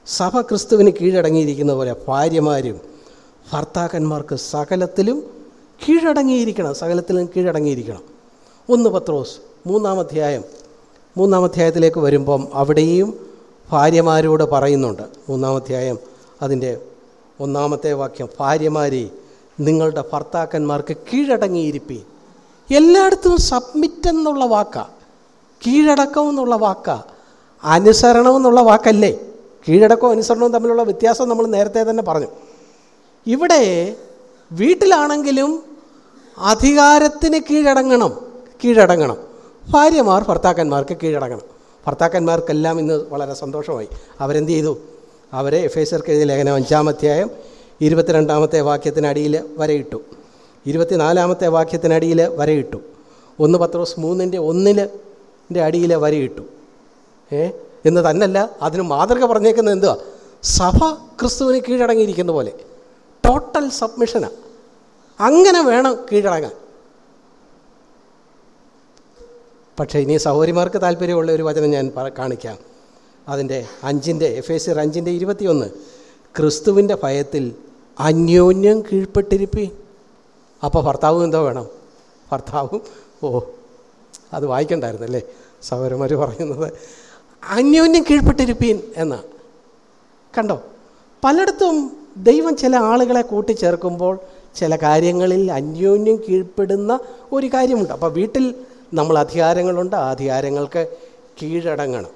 സഭ ക്രിസ്തുവിന് കീഴടങ്ങിയിരിക്കുന്ന പോലെ ഭാര്യമാരും ഭർത്താക്കന്മാർക്ക് സകലത്തിലും കീഴടങ്ങിയിരിക്കണം സകലത്തിലും കീഴടങ്ങിയിരിക്കണം. ഒന്ന് പത്രോസ് മൂന്നാമധ്യായം മൂന്നാമധ്യായത്തിലേക്ക് വരുമ്പം അവിടെയും ഭാര്യമാരോട് പറയുന്നുണ്ട്. മൂന്നാമധ്യായം അതിന്റെ ഒന്നാമത്തെ വാക്യം ഭാര്യമാരെ നിങ്ങളുടെ ഭർത്താക്കന്മാർക്ക് കീഴടങ്ങിയിരിപ്പീൻ. എല്ലായിടത്തും സബ്മിറ്റ് എന്നുള്ള വാക്കാ. കീഴടക്കം എന്നുള്ള വാക്കാ. അനുസരണം എന്നുള്ള വാക്കല്ലേ? കീഴടക്കവും അനുസരണവും തമ്മിലുള്ള വ്യത്യാസം നമ്മൾ നേരത്തെ തന്നെ പറഞ്ഞു. ഇവിടെ വീട്ടിലാണെങ്കിലും അധികാരത്തിന് കീഴടങ്ങണം കീഴടങ്ങണം. ഭാര്യമാർ ഭർത്താക്കന്മാർക്ക് കീഴടങ്ങണം. ഭർത്താക്കന്മാർക്കെല്ലാം ഇന്ന് വളരെ സന്തോഷമായി. അവരെന്ത് ചെയ്തു? അവരെ എഫ് എസ് എഴുതിയ ലേഖനം അഞ്ചാമധ്യായം ഇരുപത്തിരണ്ടാമത്തെ വാക്യത്തിനടിയിൽ വരയിട്ടു. ഇരുപത്തിനാലാമത്തെ വാക്യത്തിനടിയിൽ വരയിട്ടു. ഒന്ന് പത്രോസ് മൂന്നിന്റെ ഒന്നിന്റെ അടിയിൽ വരയിട്ടു. ഏ? എന്ന് തന്നല്ല അതിന് മാതൃക പറഞ്ഞേക്കുന്നത് എന്തുവാ? സഭ ക്രിസ്തുവിന് കീഴടങ്ങിയിരിക്കുന്ന പോലെ. ടോട്ടൽ സബ്മിഷനാണ് അങ്ങനെ വേണം കീഴടങ്ങാൻ. പക്ഷേ ഇനി സഹോദരിമാർക്ക് താല്പര്യമുള്ള ഒരു വചനം ഞാൻ കാണിക്കാം. അതിന്റെ അഞ്ചിന്റെ എഫ് എ സി അഞ്ചിന്റെ ഇരുപത്തിയൊന്ന്. ക്രിസ്തുവിന്റെ ഭയത്തിൽ അന്യോന്യം കീഴ്പ്പെട്ടിരിപ്പി അപ്പോൾ ഭർത്താവും എന്തോ വേണം. ഭർത്താവും ഓ അത് വായിക്കണ്ടായിരുന്നല്ലേ? സൗരമാർ പറയുന്നത് അന്യോന്യം കീഴ്പ്പെട്ടിരിപ്പീൻ എന്നാണ് കണ്ടോ? പലയിടത്തും ദൈവം ചില ആളുകളെ കൂട്ടിച്ചേർക്കുമ്പോൾ ചില കാര്യങ്ങളിൽ അന്യോന്യം കീഴ്പ്പെടുന്ന ഒരു കാര്യമുണ്ട്. അപ്പോൾ വീട്ടിൽ നമ്മൾ അധികാരങ്ങളുണ്ട് ആ അധികാരങ്ങൾക്ക് കീഴടങ്ങണം.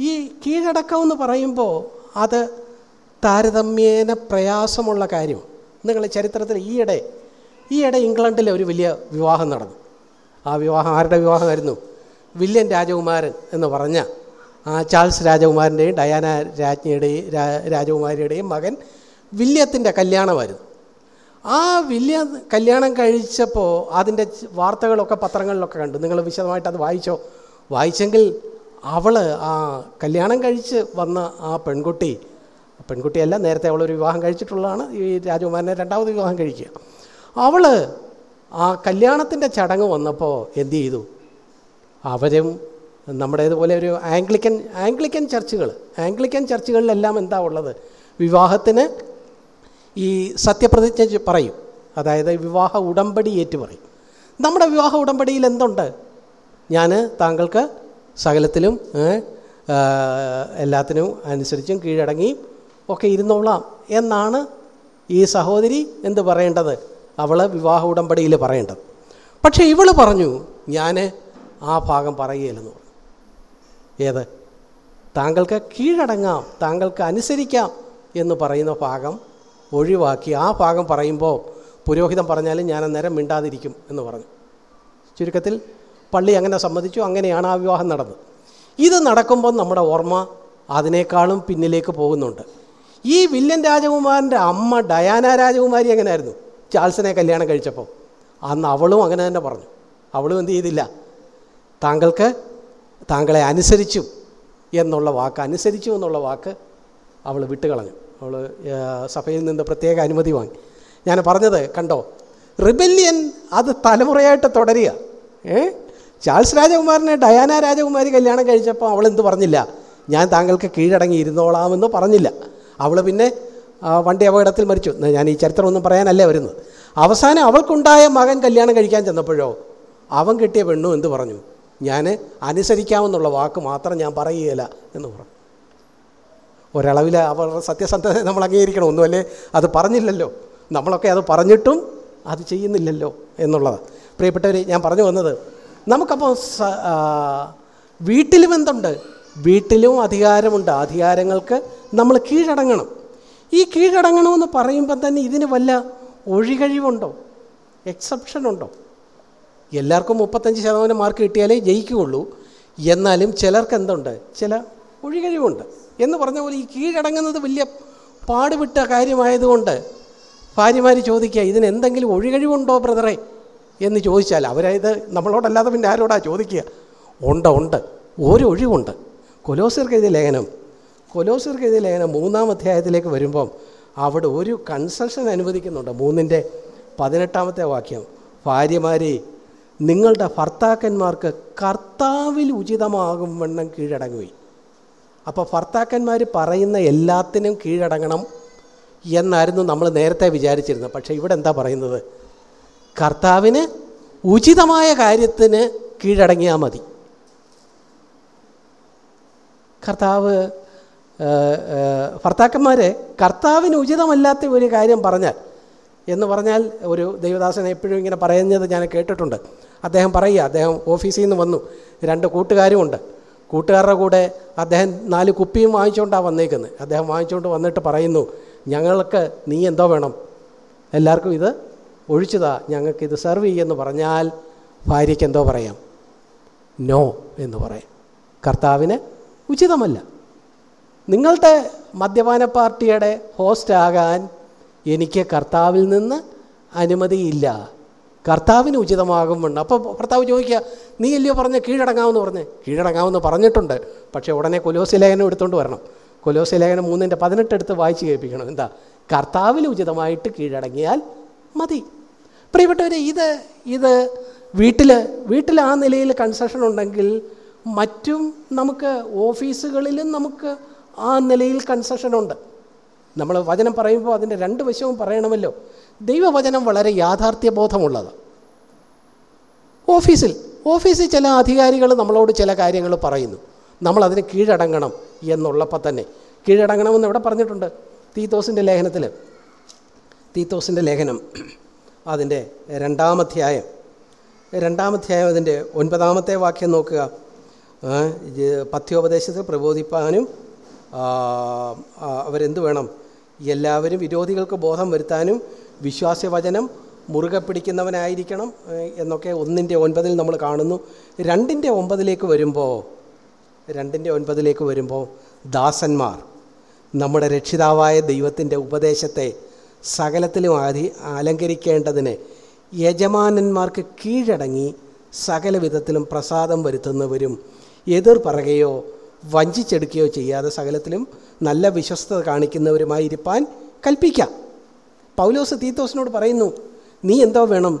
ഈ കീഴടക്കം എന്ന് പറയുമ്പോൾ അത് താരതമ്യേന പ്രയാസമുള്ള കാര്യം നിങ്ങൾ ചരിത്രത്തിൽ ഈയിടെ ഈയിടെ ഇംഗ്ലണ്ടിൽ ഒരു വലിയ വിവാഹം നടന്നു. ആ വിവാഹം ആരുടെ വിവാഹമായിരുന്നു? വില്യം രാജകുമാരൻ എന്ന് പറഞ്ഞ ആ ചാൾസ് രാജകുമാരന്റെയും ഡയാന രാജ്ഞിയുടെയും രാജകുമാരിയുടെയും മകൻ വില്യത്തിന്റെ കല്യാണമായിരുന്നു. ആ വില്യ കല്യാണം കഴിച്ചപ്പോൾ അതിന്റെ വാർത്തകളൊക്കെ പത്രങ്ങളിലൊക്കെ കണ്ടു. നിങ്ങൾ വിശദമായിട്ട് അത് വായിച്ചോ? വായിച്ചെങ്കിൽ അവൾ ആ കല്യാണം കഴിച്ച് വന്ന ആ പെൺകുട്ടി പെൺകുട്ടിയല്ല നേരത്തെ അവളൊരു വിവാഹം കഴിച്ചിട്ടുള്ളതാണ് ഈ രാജകുമാരനെ രണ്ടാമത് വിവാഹം കഴിക്കുക. അവൾ ആ കല്യാണത്തിന്റെ ചടങ്ങ് വന്നപ്പോൾ എന്തു ചെയ്തു? അവരും നമ്മുടെ ഇതുപോലെ ഒരു ആംഗ്ലിക്കൻ ആംഗ്ലിക്കൻ ചർച്ചുകൾ ആംഗ്ലിക്കൻ ചർച്ചുകളിലെല്ലാം എന്താ ഉള്ളത്? വിവാഹത്തിന് ഈ സത്യപ്രതിജ്ഞ പറയും. അതായത് വിവാഹ ഉടമ്പടി ഏറ്റു പറയും. നമ്മുടെ വിവാഹ ഉടമ്പടിയിൽ എന്തുണ്ട്? ഞാൻ താങ്കൾക്ക് സകലത്തിലും എല്ലാത്തിനും അനുസരിച്ചും കീഴടങ്ങിയും ഒക്കെ ഇരുന്നോളാം എന്നാണ് ഈ സഹോദരി എന്ത് പറയേണ്ടത്? അവൾ വിവാഹ ഉടമ്പടിയിൽ പറയേണ്ടത്. പക്ഷേ ഇവൾ പറഞ്ഞു ഞാൻ ആ ഭാഗം പറയുകയില്ലെന്ന് പറഞ്ഞു. ഏത്? താങ്കൾക്ക് കീഴടങ്ങാം താങ്കൾക്ക് അനുസരിക്കാം എന്ന് പറയുന്ന ഭാഗം ഒഴിവാക്കി ആ ഭാഗം പറയുമ്പോൾ പുരോഹിതൻ പറഞ്ഞാലും ഞാൻ അന്നേരം മിണ്ടാതിരിക്കും എന്ന് പറഞ്ഞു. ചുരുക്കത്തിൽ പള്ളി അങ്ങനെ സമ്മതിച്ചു അങ്ങനെയാണ് ആ വിവാഹം നടന്നത്. ഇത് നടക്കുമ്പോൾ നമ്മുടെ ഓർമ്മ അതിനേക്കാളും പിന്നിലേക്ക് പോകുന്നുണ്ട്. ഈ വില്യൻ രാജകുമാരന്റെ അമ്മ ഡയാന രാജകുമാരി എങ്ങനെയായിരുന്നു ചാൾസിനെ കല്യാണം കഴിച്ചപ്പോൾ അന്ന് അവളും അങ്ങനെ തന്നെ പറഞ്ഞു. അവളും എന്ത് ചെയ്തില്ല താങ്കൾക്ക് താങ്കളെ അനുസരിച്ചു എന്നുള്ള വാക്ക് അനുസരിച്ചു എന്നുള്ള വാക്ക് അവൾ വിട്ടുകളഞ്ഞു. അവൾ സഭയിൽ നിന്ന് പ്രത്യേക അനുമതി വാങ്ങി. ഞാൻ പറഞ്ഞത് കണ്ടോ? റിബല്യൻ അത് തലമുറയായിട്ട് തുടരുക. ഏ? ചാൾസ് രാജകുമാരനെ ഡയാന രാജകുമാരി കല്യാണം കഴിച്ചപ്പോൾ അവൾ എന്ത് പറഞ്ഞില്ല? ഞാൻ താങ്കൾക്ക് കീഴടങ്ങി ഇരുന്നോളാമെന്ന് പറഞ്ഞില്ല. അവൾ പിന്നെ വണ്ടി അപകടത്തിൽ മരിച്ചു. ഞാൻ ഈ ചരിത്രമൊന്നും പറയാനല്ലേ വരുന്നത്. അവസാനം അവൾക്കുണ്ടായ മകൻ കല്യാണം കഴിക്കാൻ ചെന്നപ്പോഴോ അവൻ കിട്ടിയ പെണ്ണും എന്ത് പറഞ്ഞു? ഞാൻ അനുസരിക്കാമെന്നുള്ള വാക്ക് മാത്രം ഞാൻ പറയുകയില്ല എന്ന് പറഞ്ഞു. ഒരളവിൽ അവരുടെ സത്യസന്ധത നമ്മൾ അംഗീകരിക്കണം. ഒന്നുമല്ലേ അത് പറഞ്ഞില്ലല്ലോ. നമ്മളൊക്കെ അത് പറഞ്ഞിട്ടും അത് ചെയ്യുന്നില്ലല്ലോ എന്നുള്ളതാണ് പ്രിയപ്പെട്ടവർ ഞാൻ പറഞ്ഞു വന്നത് നമുക്കപ്പോൾ വീട്ടിലും എന്തുണ്ട്? വീട്ടിലും അധികാരമുണ്ട്. അധികാരങ്ങൾക്ക് നമ്മൾ കീഴടങ്ങണം. ഈ കീഴടങ്ങണമെന്ന് പറയുമ്പം തന്നെ ഇതിന് വല്ല ഒഴികഴിവുണ്ടോ? എക്സെപ്ഷൻ ഉണ്ടോ എല്ലാവർക്കും മുപ്പത്തഞ്ച് ശതമാനം മാർക്ക് കിട്ടിയാലേ ജയിക്കുകയുള്ളൂ. എന്നാലും ചിലർക്ക് എന്തുണ്ട്? ചില ഒഴികഴിവുണ്ട്. എന്ന് പറഞ്ഞ പോലെ ഈ കീഴടങ്ങുന്നത് വലിയ പാടുവിട്ട കാര്യമായതുകൊണ്ട് ഭാര്യമാർ ചോദിക്കുക ഇതിന് എന്തെങ്കിലും ഒഴികഴിവുണ്ടോ ബ്രദറെ? എന്ന് ചോദിച്ചാൽ അവരത് നമ്മളോടല്ലാതെ പിന്നെ ആരോടാ ചോദിക്കുക? ഉണ്ട് ഉണ്ട്. ഒരു ഒഴിവുണ്ട്. കൊലോസിർക്ക് എഴുതിയ ലേഖനം കൊലോസിർക്ക് എഴുതിയ ലേഖനം മൂന്നാം അധ്യായത്തിലേക്ക് വരുമ്പം അവിടെ ഒരു കൺസെഷൻ അനുവദിക്കുന്നുണ്ട്. മൂന്നിന്റെ പതിനെട്ടാമത്തെ വാക്യം. ഭാര്യമാരെ നിങ്ങളുടെ ഭർത്താക്കന്മാർക്ക് കർത്താവിൽ ഉചിതമാകും വണ്ണം കീഴടങ്ങുകയും അപ്പോൾ ഭർത്താക്കന്മാർ പറയുന്ന എല്ലാത്തിനും കീഴടങ്ങണം എന്നായിരുന്നു നമ്മൾ നേരത്തെ വിചാരിച്ചിരുന്നത്. പക്ഷേ ഇവിടെ എന്താ പറയുന്നത്? കർത്താവിന് ഉചിതമായ കാര്യത്തിന് കീഴടങ്ങിയാൽ മതി. കർത്താവ് ഭർത്താക്കന്മാർ കർത്താവിന് ഉചിതമല്ലാത്ത ഒരു കാര്യം പറഞ്ഞാൽ എന്ന് പറഞ്ഞാൽ ഒരു ദൈവദാസൻ എപ്പോഴും ഇങ്ങനെ പറയുന്നത് ഞാൻ കേട്ടിട്ടുണ്ട്. അദ്ദേഹം പറയുക അദ്ദേഹം ഓഫീസിൽ നിന്ന് വന്നു. രണ്ട് കൂട്ടുകാരുമുണ്ട് കൂട്ടുകാരുടെ കൂടെ അദ്ദേഹം നാല് കുപ്പിയും വാങ്ങിച്ചുകൊണ്ടാണ് വന്നേക്കുന്നത് അദ്ദേഹം വാങ്ങിച്ചുകൊണ്ട് വന്നിട്ട് പറയുന്നു ഞങ്ങൾക്ക് നീ എന്തോ വേണം? എല്ലാവർക്കും ഇത് ഒഴിച്ചതാ. ഞങ്ങൾക്കിത് സെർവ് ചെയ്യുമെന്ന് പറഞ്ഞാൽ ഭാര്യയ്ക്ക് എന്തോ പറയാം? നോ എന്ന് പറയാം. കർത്താവിന് ഉചിതമല്ല. നിങ്ങളുടെ മദ്യപാന പാർട്ടിയുടെ ഹോസ്റ്റ് ആകാൻ എനിക്ക് കർത്താവിൽ നിന്ന് അനുമതിയില്ല. കർത്താവിന് ഉചിതമാകും വേണം അപ്പോൾ കർത്താവ് ചോദിക്കുക നീ അല്ലയോ പറഞ്ഞ് കീഴടങ്ങാമെന്ന് പറഞ്ഞ്? കീഴടങ്ങാമെന്ന് പറഞ്ഞിട്ടുണ്ട്. പക്ഷേ ഉടനെ കൊലോസി ലേഖനം എടുത്തുകൊണ്ട് വരണം. കൊലോസി ലേഖനം മൂന്നിന്റെ പതിനെട്ട് എടുത്ത് വായിച്ച് കേൾപ്പിക്കണം. എന്താ? കർത്താവിന് ഉചിതമായിട്ട് കീഴടങ്ങിയാൽ മതി. പ്രിയപ്പെട്ടവരെ ഇത് ഇത് വീട്ടിൽ വീട്ടിൽ ആ നിലയിൽ കൺസെഷൻ ഉണ്ടെങ്കിൽ മറ്റും നമുക്ക് ഓഫീസുകളിലും നമുക്ക് ആ നിലയിൽ കൺസെഷൻ ഉണ്ട്. നമ്മൾ വചനം പറയുമ്പോൾ അതിന്റെ രണ്ട് വശവും പറയണമല്ലോ. ദൈവവചനം വളരെ യാഥാർത്ഥ്യബോധമുള്ളത്. ഓഫീസിൽ ഓഫീസിൽ ചില അധികാരികൾ നമ്മളോട് ചില കാര്യങ്ങൾ പറയുന്നു. നമ്മളതിന് കീഴടങ്ങണം എന്നുള്ളപ്പോൾ തന്നെ. കീഴടങ്ങണമെന്ന് ഇവിടെ പറഞ്ഞിട്ടുണ്ട്? തീത്തോസിന്റെ ലേഖനത്തിൽ തീത്തോസിന്റെ ലേഖനം അതിന്റെ രണ്ടാമധ്യായം രണ്ടാമധ്യായം അതിന്റെ ഒൻപതാമത്തെ വാക്യം നോക്കുക. പഥ്യോപദേശത്തിൽ പ്രബോധിപ്പാനും അവരെന്ത് വേണം? എല്ലാവരും വിരോധികൾക്ക് ബോധം വരുത്താനും വിശ്വാസവചനം മുറുകെ പിടിക്കുന്നവനായിരിക്കണം എന്നൊക്കെ ഒന്നിന്റെ ഒൻപതിൽ നമ്മൾ കാണുന്നു. രണ്ടിന്റെ ഒമ്പതിലേക്ക് വരുമ്പോൾ രണ്ടിന്റെ ഒൻപതിലേക്ക് വരുമ്പോൾ ദാസന്മാർ നമ്മുടെ രക്ഷിതാവായ ദൈവത്തിന്റെ ഉപദേശത്തെ സകലത്തിലും ആധി അലങ്കരിക്കേണ്ടതിന് യജമാനന്മാർക്ക് കീഴടങ്ങി സകല വിധത്തിലും പ്രസാദം വരുത്തുന്നവരും എതിർ പറയുകയോ വഞ്ചിച്ചെടുക്കുകയോ ചെയ്യാതെ സകലത്തിലും നല്ല വിശ്വസ്തത കാണിക്കുന്നവരുമായി ഇരുപ്പാൻ കൽപ്പിക്കാം. പൗലോസ് തീത്തോസിനോട് പറയുന്നു നീ എന്തോ വേണം?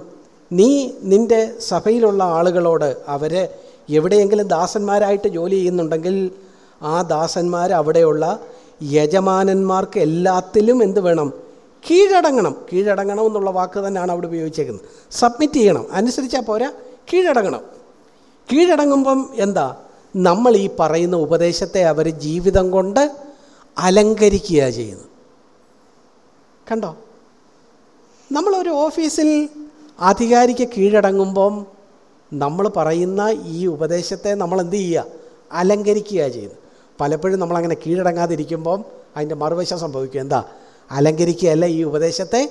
നീ നിന്റെ സഭയിലുള്ള ആളുകളോട് അവരെ എവിടെയെങ്കിലും ദാസന്മാരായിട്ട് ജോലി ചെയ്യുന്നുണ്ടെങ്കിൽ ആ ദാസന്മാർ അവിടെയുള്ള യജമാനന്മാർക്ക് എല്ലാത്തിലും എന്ത് വേണം? കീഴടങ്ങണം. കീഴടങ്ങണം എന്നുള്ള വാക്ക് തന്നെയാണ് അവിടെ ഉപയോഗിച്ചേക്കുന്നത്. സബ്മിറ്റ് ചെയ്യണം. അനുസരിച്ചാൽ പോരാ കീഴടങ്ങണം. കീഴടങ്ങുമ്പം എന്താ? നമ്മൾ ഈ പറയുന്ന ഉപദേശത്തെ അവർ ജീവിതം കൊണ്ട് അലങ്കരിക്കുക ചെയ്യുന്നത് കണ്ടോ? നമ്മളൊരു ഓഫീസിൽ അധികാരിക്ക് കീഴടങ്ങുമ്പം നമ്മൾ പറയുന്ന ഈ ഉപദേശത്തെ നമ്മൾ എന്ത് ചെയ്യുക? അലങ്കരിക്കുക ചെയ്യുന്നത് പലപ്പോഴും നമ്മളങ്ങനെ കീഴടങ്ങാതിരിക്കുമ്പം അതിന്റെ മറുവശം സംഭവിക്കും. എന്താ? അലങ്കരിക്കുകയല്ല ഈ ഉപദേശത്തെ.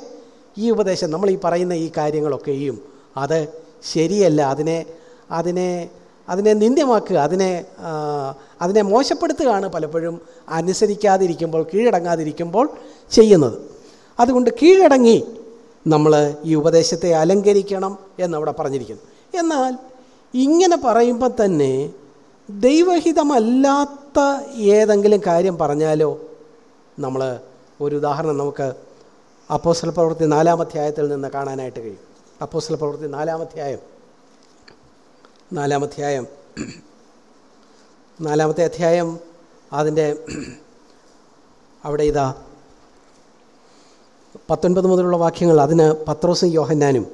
ഈ ഉപദേശം നമ്മൾ ഈ പറയുന്ന ഈ കാര്യങ്ങളൊക്കെയും അത് ശരിയല്ല. അതിനെ അതിനെ അതിനെ നിന്ദ്യമാക്കുക അതിനെ അതിനെ മോശപ്പെടുത്തുകയാണ് പലപ്പോഴും അനുസരിക്കാതിരിക്കുമ്പോൾ കീഴടങ്ങാതിരിക്കുമ്പോൾ ചെയ്യുന്നത്. അതുകൊണ്ട് കീഴടങ്ങി നമ്മൾ ഈ ഉപദേശത്തെ അലങ്കരിക്കണം എന്നവിടെ പറഞ്ഞിരിക്കുന്നു. എന്നാൽ ഇങ്ങനെ പറയുമ്പോൾ തന്നെ ദൈവഹിതമല്ലാത്ത ഏതെങ്കിലും കാര്യം പറഞ്ഞാലോ? നമ്മൾ ഒരു ഉദാഹരണം നമുക്ക് അപ്പോസ്റ്റൽ പ്രവൃത്തി നാലാമധ്യായത്തിൽ നിന്ന് കാണാനായിട്ട് കഴിയും. അപ്പോസ്റ്റൽ പ്രവൃത്തി നാലാമധ്യായം നാലാമധ്യായം. നാലാമത്തെ അധ്യായം അതിന്റെ അവിടെ ഇതാ. പത്തൊൻപത് മുതലുള്ള വാക്യങ്ങൾ. അതിന് പത്രോസും യോഹന്നാനും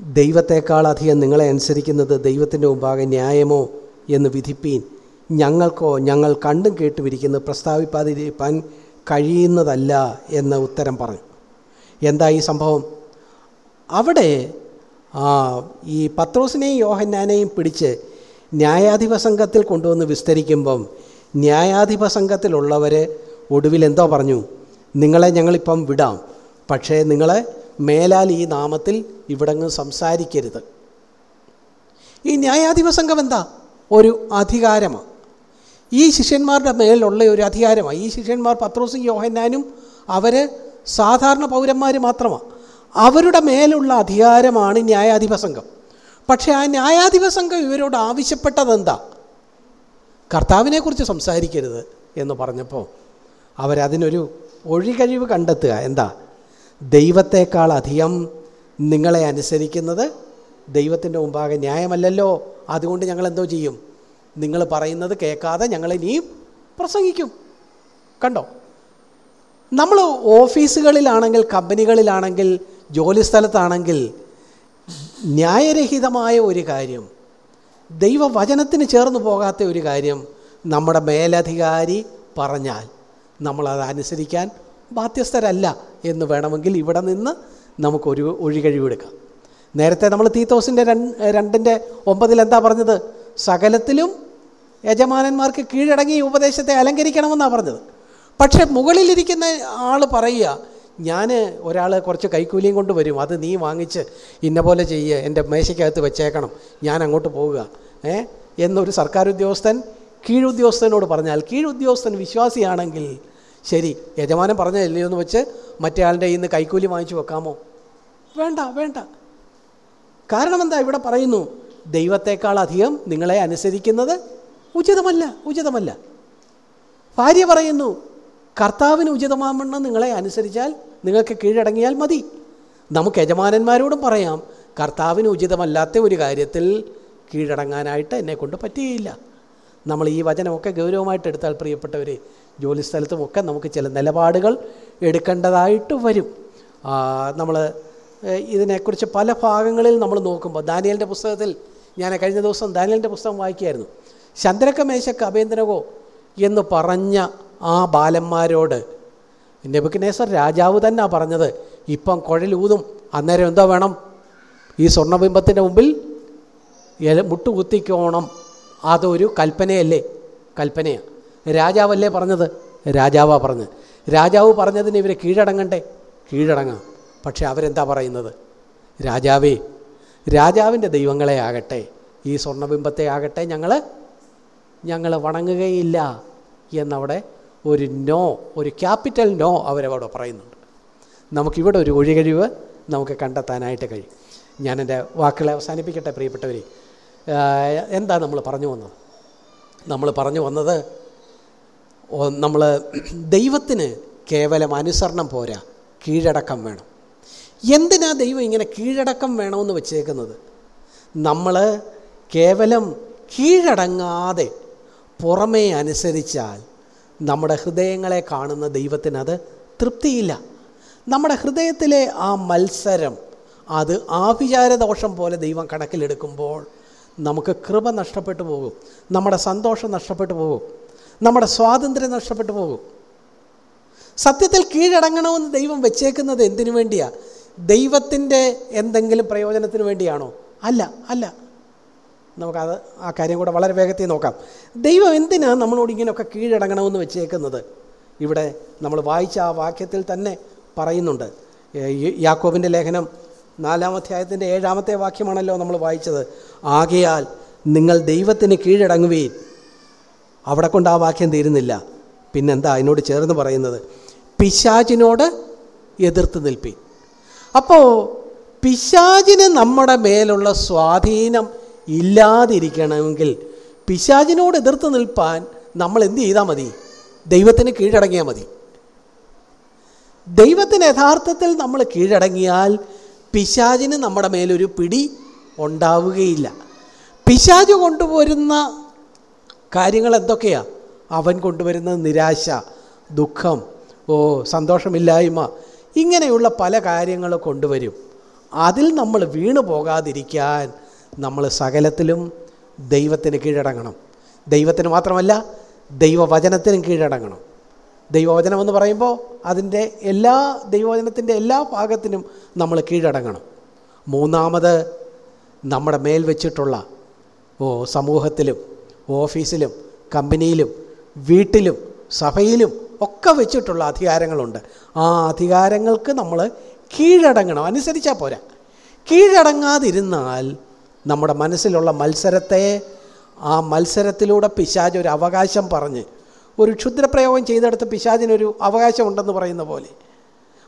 ദൈവത്തെക്കാൾ അധികം നിങ്ങളെ അനുസരിക്കുന്നത് ദൈവത്തിന്റെ മുമ്പാകെ ന്യായമോ എന്ന് വിധിപ്പീൻ. ഞങ്ങൾക്കോ ഞങ്ങൾ കണ്ടും കേട്ടുമിരിക്കുന്നത് പ്രസ്താവിപ്പാതിരിപ്പാൻ കഴിയുന്നതല്ല എന്ന് ഉത്തരം പറഞ്ഞു. എന്താ ഈ സംഭവം? അവിടെ ഈ പത്രോസിനെയും യോഹന്നാനെയും പിടിച്ച് ന്യായാധിപ സംഘത്തിൽ കൊണ്ടുവന്ന് വിസ്തരിക്കുമ്പം ന്യായാധിപ സംഘത്തിലുള്ളവർ ഒടുവിൽ എന്തോ പറഞ്ഞു നിങ്ങളെ ഞങ്ങളിപ്പം വിടാം പക്ഷേ നിങ്ങളെ മേലാൽ ഈ നാമത്തിൽ ഇവിടങ്ങ് സംസാരിക്കരുത്. ഈ ന്യായാധിപ സംഘം എന്താ? ഒരു അധികാരമാണ് ഈ ശിഷ്യന്മാരുടെ മേലുള്ള ഒരു അധികാരമാണ് ഈ ശിഷ്യന്മാർ പത്രോസും യോഹന്നാനും അവർ സാധാരണ പൗരന്മാർ മാത്രമാണ് അവരുടെ മേലുള്ള അധികാരമാണ് ന്യായാധിപ സംഘം. പക്ഷേ ആ ന്യായാധിപ സംഘം ഇവരോട് ആവശ്യപ്പെട്ടത് എന്താ കർത്താവിനെക്കുറിച്ച് സംസാരിക്കരുത് എന്ന് പറഞ്ഞപ്പോൾ അവരതിനൊരു ഒഴികഴിവ് കണ്ടെത്തുക. എന്താ? ദൈവത്തെക്കാൾ അധികം നിങ്ങളെ അനുസരിക്കുന്നത് ദൈവത്തിന്റെ മുമ്പാകെ ന്യായമല്ലല്ലോ. അതുകൊണ്ട് ഞങ്ങൾ എന്തോ ചെയ്യും? നിങ്ങൾ പറയുന്നത് കേൾക്കാതെ ഞങ്ങൾ ഇനിയും പ്രസംഗിക്കും. കണ്ടോ? നമ്മൾ ഓഫീസുകളിലാണെങ്കിൽ കമ്പനികളിലാണെങ്കിൽ ജോലിസ്ഥലത്താണെങ്കിൽ ന്യായരഹിതമായ ഒരു കാര്യം ദൈവവചനത്തിന് ചേർന്ന് പോകാത്ത ഒരു കാര്യം നമ്മുടെ മേലധികാരി പറഞ്ഞാൽ നമ്മളത് അനുസരിക്കാൻ ബാധ്യസ്ഥരല്ല എന്ന് വേണമെങ്കിൽ ഇവിടെ നിന്ന് നമുക്കൊരു ഒഴികഴിവെടുക്കാം നേരത്തെ നമ്മൾ തീത്തോസിന്റെ രണ്ട് രണ്ടിന്റെ ഒമ്പതിൽ എന്താ പറഞ്ഞത്? സകലത്തിലും യജമാനന്മാർക്ക് കീഴടങ്ങി ഉപദേശത്തെ അലങ്കരിക്കണമെന്നാണ് പറഞ്ഞത്. പക്ഷേ മുകളിലിരിക്കുന്ന ആൾ പറയുക ഞാൻ ഒരാൾ കുറച്ച് കൈക്കൂലിയും കൊണ്ട് വരും. അത് നീ വാങ്ങിച്ച് ഇന്ന പോലെ ചെയ്യുക എന്റെ മേശയ്ക്കകത്ത് വെച്ചേക്കണം. ഞാൻ അങ്ങോട്ട് പോവുക. ഏ? എന്നൊരു സർക്കാർ ഉദ്യോഗസ്ഥൻ കീഴുദ്യോഗസ്ഥനോട് പറഞ്ഞാൽ കീഴുദ്യോഗസ്ഥൻ വിശ്വാസിയാണെങ്കിൽ ശരി യജമാനൻ പറഞ്ഞതല്ലേ എന്ന് വെച്ച് മറ്റേ ആളുടെ ഇന്ന് കൈക്കൂലി വാങ്ങിച്ചു വെക്കാമോ? വേണ്ട വേണ്ട. കാരണം എന്താ ഇവിടെ പറയുന്നു? ദൈവത്തെക്കാൾ അധികം നിങ്ങളെ അനുസരിക്കുന്നത് ഉചിതമല്ല ഉചിതമല്ല. ഭാര്യ പറയുന്നു കർത്താവിന് ഉചിതമാവണ്ണം നിങ്ങളെ അനുസരിച്ചാൽ നിങ്ങൾക്ക് കീഴടങ്ങിയാൽ മതി. നമുക്ക് യജമാനന്മാരോടും പറയാം കർത്താവിന് ഉചിതമല്ലാത്ത ഒരു കാര്യത്തിൽ കീഴടങ്ങാനായിട്ട് എന്നെ കൊണ്ട് പറ്റുകയില്ല നമ്മൾ ഈ വചനമൊക്കെ ഗൗരവമായിട്ട് എടുത്താൽ പ്രിയപ്പെട്ടവർ ജോലിസ്ഥലത്തുമൊക്കെ നമുക്ക് ചില നിലപാടുകൾ എടുക്കേണ്ടതായിട്ട് വരും. നമ്മൾ ഇതിനെക്കുറിച്ച് പല ഭാഗങ്ങളിൽ നമ്മൾ നോക്കുമ്പോൾ ദാനിയലിന്റെ പുസ്തകത്തിൽ ഞാൻ കഴിഞ്ഞ ദിവസം ദാനിയലിന്റെ പുസ്തകം വായിക്കുകയായിരുന്നു. ചന്ദ്രക്കമേശക്ക് അഭേന്ദ്രകോ എന്ന് പറഞ്ഞ ആ ബാലന്മാരോട് നെബുക്കനേസർ രാജാവ് തന്നെ പറഞ്ഞത് ഇപ്പം കുഴലൂതും അന്നേരം എന്താ വേണം? ഈ സ്വർണബിംബത്തിന്റെ മുമ്പിൽ മുട്ടുകുത്തിക്കോണം അതൊരു കൽപ്പനയല്ലേ? കൽപ്പനയാണ് രാജാവല്ലേ പറഞ്ഞത്? രാജാവാ പറഞ്ഞത്. രാജാവ് പറഞ്ഞതിന് ഇവർ കീഴടങ്ങണ്ടേ? കീഴടങ്ങാം. പക്ഷെ അവരെന്താ പറയുന്നത്? രാജാവേ രാജാവിന്റെ ദൈവങ്ങളെ ആകട്ടെ. ഈ സ്വർണബിംബത്തെ ആകട്ടെ ഞങ്ങൾ ഞങ്ങൾ വണങ്ങുകയില്ല എന്നവിടെ ഒരു നോ ഒരു ക്യാപിറ്റൽ നോ അവരവിടെ പറയുന്നുണ്ട്. നമുക്കിവിടെ ഒരു ഒഴികഴിവ് നമുക്ക് കണ്ടെത്താനായിട്ട് കഴിയും. ഞാൻ വാക്കുകളെ അവസാനിപ്പിക്കട്ടെ പ്രിയപ്പെട്ടവരെ. എന്താ നമ്മൾ പറഞ്ഞു വന്നത്? നമ്മൾ പറഞ്ഞു വന്നത് നമ്മൾ ദൈവത്തിന് കേവലം അനുസരണം പോരാ കീഴടക്കം വേണം. എന്തിനാ ദൈവം ഇങ്ങനെ കീഴടക്കം വേണമെന്ന് വെച്ചേക്കുന്നത്? നമ്മൾ കേവലം കീഴടങ്ങാതെ പുറമേ അനുസരിച്ചാൽ നമ്മുടെ ഹൃദയങ്ങളെ കാണുന്ന ദൈവത്തിനത് തൃപ്തിയില്ല. നമ്മുടെ ഹൃദയത്തിലെ ആ മത്സരം അത് ആഭിചാരദോഷം പോലെ ദൈവം കണക്കിലെടുക്കുമ്പോൾ നമുക്ക് കൃപ നഷ്ടപ്പെട്ടു പോകും നമ്മുടെ സന്തോഷം നഷ്ടപ്പെട്ടു പോകും നമ്മുടെ സ്വാതന്ത്ര്യം നഷ്ടപ്പെട്ടു പോകും. സത്യത്തിൽ കീഴടങ്ങണമെന്ന് ദൈവം വെച്ചേക്കുന്നത് എന്തിനു വേണ്ടിയാണ് ദൈവത്തിന്റെ എന്തെങ്കിലും പ്രയോജനത്തിന് വേണ്ടിയാണോ? അല്ല അല്ല. നമുക്കത് ആ കാര്യം കൂടെ വളരെ വേഗത്തിൽ നോക്കാം. ദൈവം എന്തിനാണ് നമ്മളോട് ഇങ്ങനെയൊക്കെ കീഴടങ്ങണമെന്ന് വെച്ചേക്കുന്നത്? ഇവിടെ നമ്മൾ വായിച്ച ആ വാക്യത്തിൽ തന്നെ പറയുന്നുണ്ട്. യാക്കോബിന്റെ ലേഖനം നാലാമധ്യായത്തിന്റെ ഏഴാമത്തെ വാക്യമാണല്ലോ നമ്മൾ വായിച്ചത്. ആകയാൽ നിങ്ങൾ ദൈവത്തിന് കീഴടങ്ങുകയും അവിടെ കൊണ്ട് ആ വാക്യം തീരുന്നില്ല. പിന്നെന്താ അതിനോട് ചേർന്ന് പറയുന്നത്? പിശാചിനോട് എതിർത്ത് നിൽപ്പി അപ്പോൾ പിശാചിന് നമ്മുടെ മേലുള്ള സ്വാധീനം ഇല്ലാതിരിക്കണമെങ്കിൽ പിശാചിനോട് എതിർത്ത് നിൽപ്പാൻ നമ്മൾ എന്ത് ചെയ്താൽ മതി? ദൈവത്തിന് കീഴടങ്ങിയാൽ മതി. ദൈവത്തിന് യഥാർത്ഥത്തിൽ നമ്മൾ കീഴടങ്ങിയാൽ പിശാചിന് നമ്മുടെ മേലൊരു പിടി ഉണ്ടാവുകയില്ല. പിശാജ് കൊണ്ടുവരുന്ന കാര്യങ്ങൾ എന്തൊക്കെയാ? അവൻ കൊണ്ടുവരുന്ന നിരാശ ദുഃഖം ഓ സന്തോഷമില്ലായ്മ ഇങ്ങനെയുള്ള പല കാര്യങ്ങൾ കൊണ്ടുവരും. അതിൽ നമ്മൾ വീണു പോകാതിരിക്കാൻ നമ്മൾ സകലത്തിലും ദൈവത്തിന് കീഴടങ്ങണം. ദൈവത്തിന് മാത്രമല്ല ദൈവവചനത്തിനും കീഴടങ്ങണം. ദൈവവചനം എന്ന് പറയുമ്പോൾ അതിന്റെ എല്ലാ ദൈവവചനത്തിന്റെ എല്ലാ ഭാഗത്തിനും നമ്മൾ കീഴടങ്ങണം. മൂന്നാമത് നമ്മുടെ മേൽ വെച്ചിട്ടുള്ള ഓ സമൂഹത്തിലും ഓഫീസിലും കമ്പനിയിലും വീട്ടിലും സഭയിലും ഒക്കെ വെച്ചിട്ടുള്ള അധികാരങ്ങളുണ്ട്. ആ അധികാരങ്ങൾക്ക് നമ്മൾ കീഴടങ്ങണം. അനുസരിച്ചാൽ പോരാ. കീഴടങ്ങാതിരുന്നാൽ നമ്മുടെ മനസ്സിലുള്ള മത്സരത്തെ ആ മത്സരത്തിലൂടെ പിശാജ് ഒരു അവകാശം പറഞ്ഞ് ഒരു ക്ഷുദ്രപ്രയോഗം ചെയ്തെടുത്ത് പിശാജിനൊരു അവകാശമുണ്ടെന്ന് പറയുന്ന പോലെ.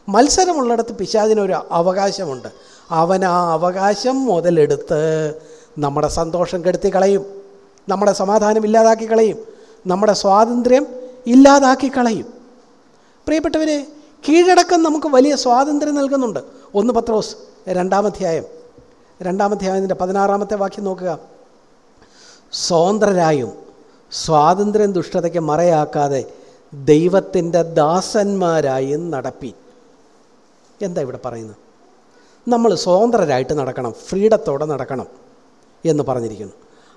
മത്സരമുള്ളിടത്ത് പിശാജിനൊരു അവകാശമുണ്ട്. അവൻ ആ അവകാശം മുതലെടുത്ത് നമ്മുടെ സന്തോഷം കെടുത്തി കളയും. നമ്മുടെ സമാധാനം ഇല്ലാതാക്കി കളയും. നമ്മുടെ സ്വാതന്ത്ര്യം ഇല്ലാതാക്കി കളയും. പ്രിയപ്പെട്ടവരെ കീഴടക്കം നമുക്ക് വലിയ സ്വാതന്ത്ര്യം നൽകുന്നുണ്ട്. ഒന്ന് പത്രോസ് രണ്ടാമധ്യായം രണ്ടാമധ്യായത്തിന്റെ പതിനാറാമത്തെ വാക്യം നോക്കുക. സ്വതന്ത്രരായും സ്വാതന്ത്ര്യം ദുഷ്ടതയ്ക്ക് മറയാക്കാതെ ദൈവത്തിന്റെ ദാസന്മാരായും നടപ്പി. എന്താ ഇവിടെ പറയുന്നത്? നമ്മൾ സ്വതന്ത്രരായിട്ട് നടക്കണം ഫ്രീഡത്തോടെ നടക്കണം എന്ന് പറഞ്ഞിരിക്കുന്നു.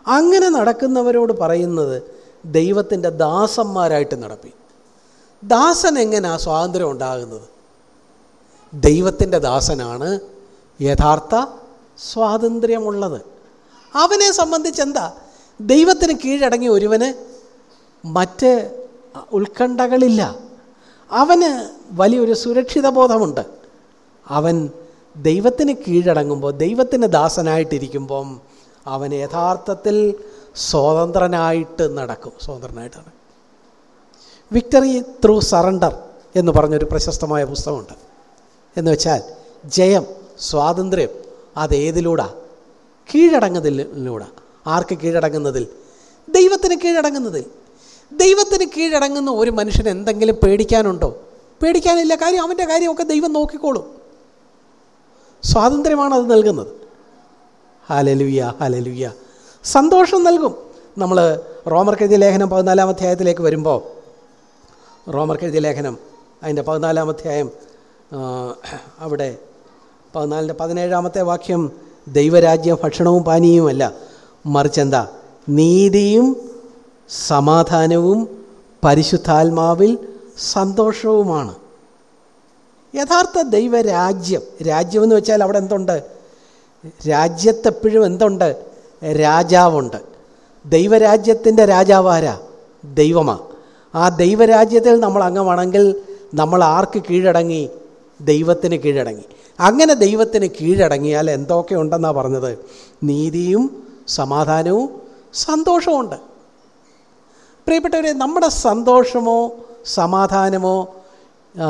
അങ്ങനെ നടക്കുന്നവരോട് പറയുന്നത് ദൈവത്തിന്റെ ദാസന്മാരായിട്ട് നടപ്പി. ദാസൻ എങ്ങനെയാ സ്വാതന്ത്ര്യം ഉണ്ടാകുന്നത്? ദൈവത്തിന്റെ ദാസനാണ് യഥാർത്ഥ സ്വാതന്ത്ര്യമുള്ളത്. അവനെ സംബന്ധിച്ച് എന്താ? ദൈവത്തിന് കീഴടങ്ങിയ ഒരുവന് മറ്റ് ഉത്കണ്ഠകളില്ല. അവന് വലിയൊരു സുരക്ഷിത ബോധമുണ്ട്. അവൻ ദൈവത്തിന് കീഴടങ്ങുമ്പോൾ ദൈവത്തിന് ദാസനായിട്ടിരിക്കുമ്പം അവൻ യഥാർത്ഥത്തിൽ സ്വതന്ത്രനായിട്ട് നടക്കും. സ്വതന്ത്രനായിട്ട് നടക്കും വിക്ടറി ത്രൂ സറണ്ടർ എന്ന് പറഞ്ഞൊരു പ്രശസ്തമായ പുസ്തകമുണ്ട്. എന്ന് വെച്ചാൽ ജയം സ്വാതന്ത്ര്യം അതേതിലൂടെ? കീഴടങ്ങുന്നതിലൂടെ. ആർക്ക് കീഴടങ്ങുന്നതിൽ? ദൈവത്തിന് കീഴടങ്ങുന്നതിൽ. ദൈവത്തിന് കീഴടങ്ങുന്ന ഒരു മനുഷ്യന് എന്തെങ്കിലും പേടിക്കാനുണ്ടോ? പേടിക്കാനില്ല. കാര്യം അവന്റെ കാര്യമൊക്കെ ദൈവം നോക്കിക്കോളും. സ്വാതന്ത്ര്യമാണ് അത് നൽകുന്നത്. ഹാലലുവിയ ഹാലലുവിയ സന്തോഷം നൽകും. നമ്മൾ റോമർക്കെഴുതിയ ലേഖനം പതിനാലാം അധ്യായത്തിലേക്ക് വരുമ്പോൾ റോമർക്കെഴുതിയ ലേഖനം അതിന്റെ പതിനാലാം അധ്യായം അവിടെ പതിനാലിന്റെ പതിനേഴാമത്തെ വാക്യം ദൈവരാജ്യം ഭക്ഷണവും പാനീയവുമല്ല മറിച്ചെന്താ നീതിയും സമാധാനവും പരിശുദ്ധാത്മാവിൽ സന്തോഷവുമാണ്. യഥാർത്ഥ ദൈവരാജ്യം രാജ്യം എന്ന് വെച്ചാൽ അവിടെ എന്തുണ്ട്? രാജ്യത്തെപ്പോഴും എന്തുണ്ട്? രാജാവുണ്ട്. ദൈവരാജ്യത്തിന്റെ രാജാവാരാ ദൈവമാണ് ആ ദൈവരാജ്യത്തിൽ നമ്മൾ അംഗമാണെങ്കിൽ നമ്മൾ ആർക്ക് കീഴടങ്ങി? ദൈവത്തിന് കീഴടങ്ങി. അങ്ങനെ ദൈവത്തിന് കീഴടങ്ങിയാൽ എന്തൊക്കെ ഉണ്ടെന്നാണ് പറഞ്ഞത്? നീതിയും സമാധാനവും സന്തോഷവുമുണ്ട്. പ്രിയപ്പെട്ടവരെ നമ്മുടെ സന്തോഷമോ സമാധാനമോ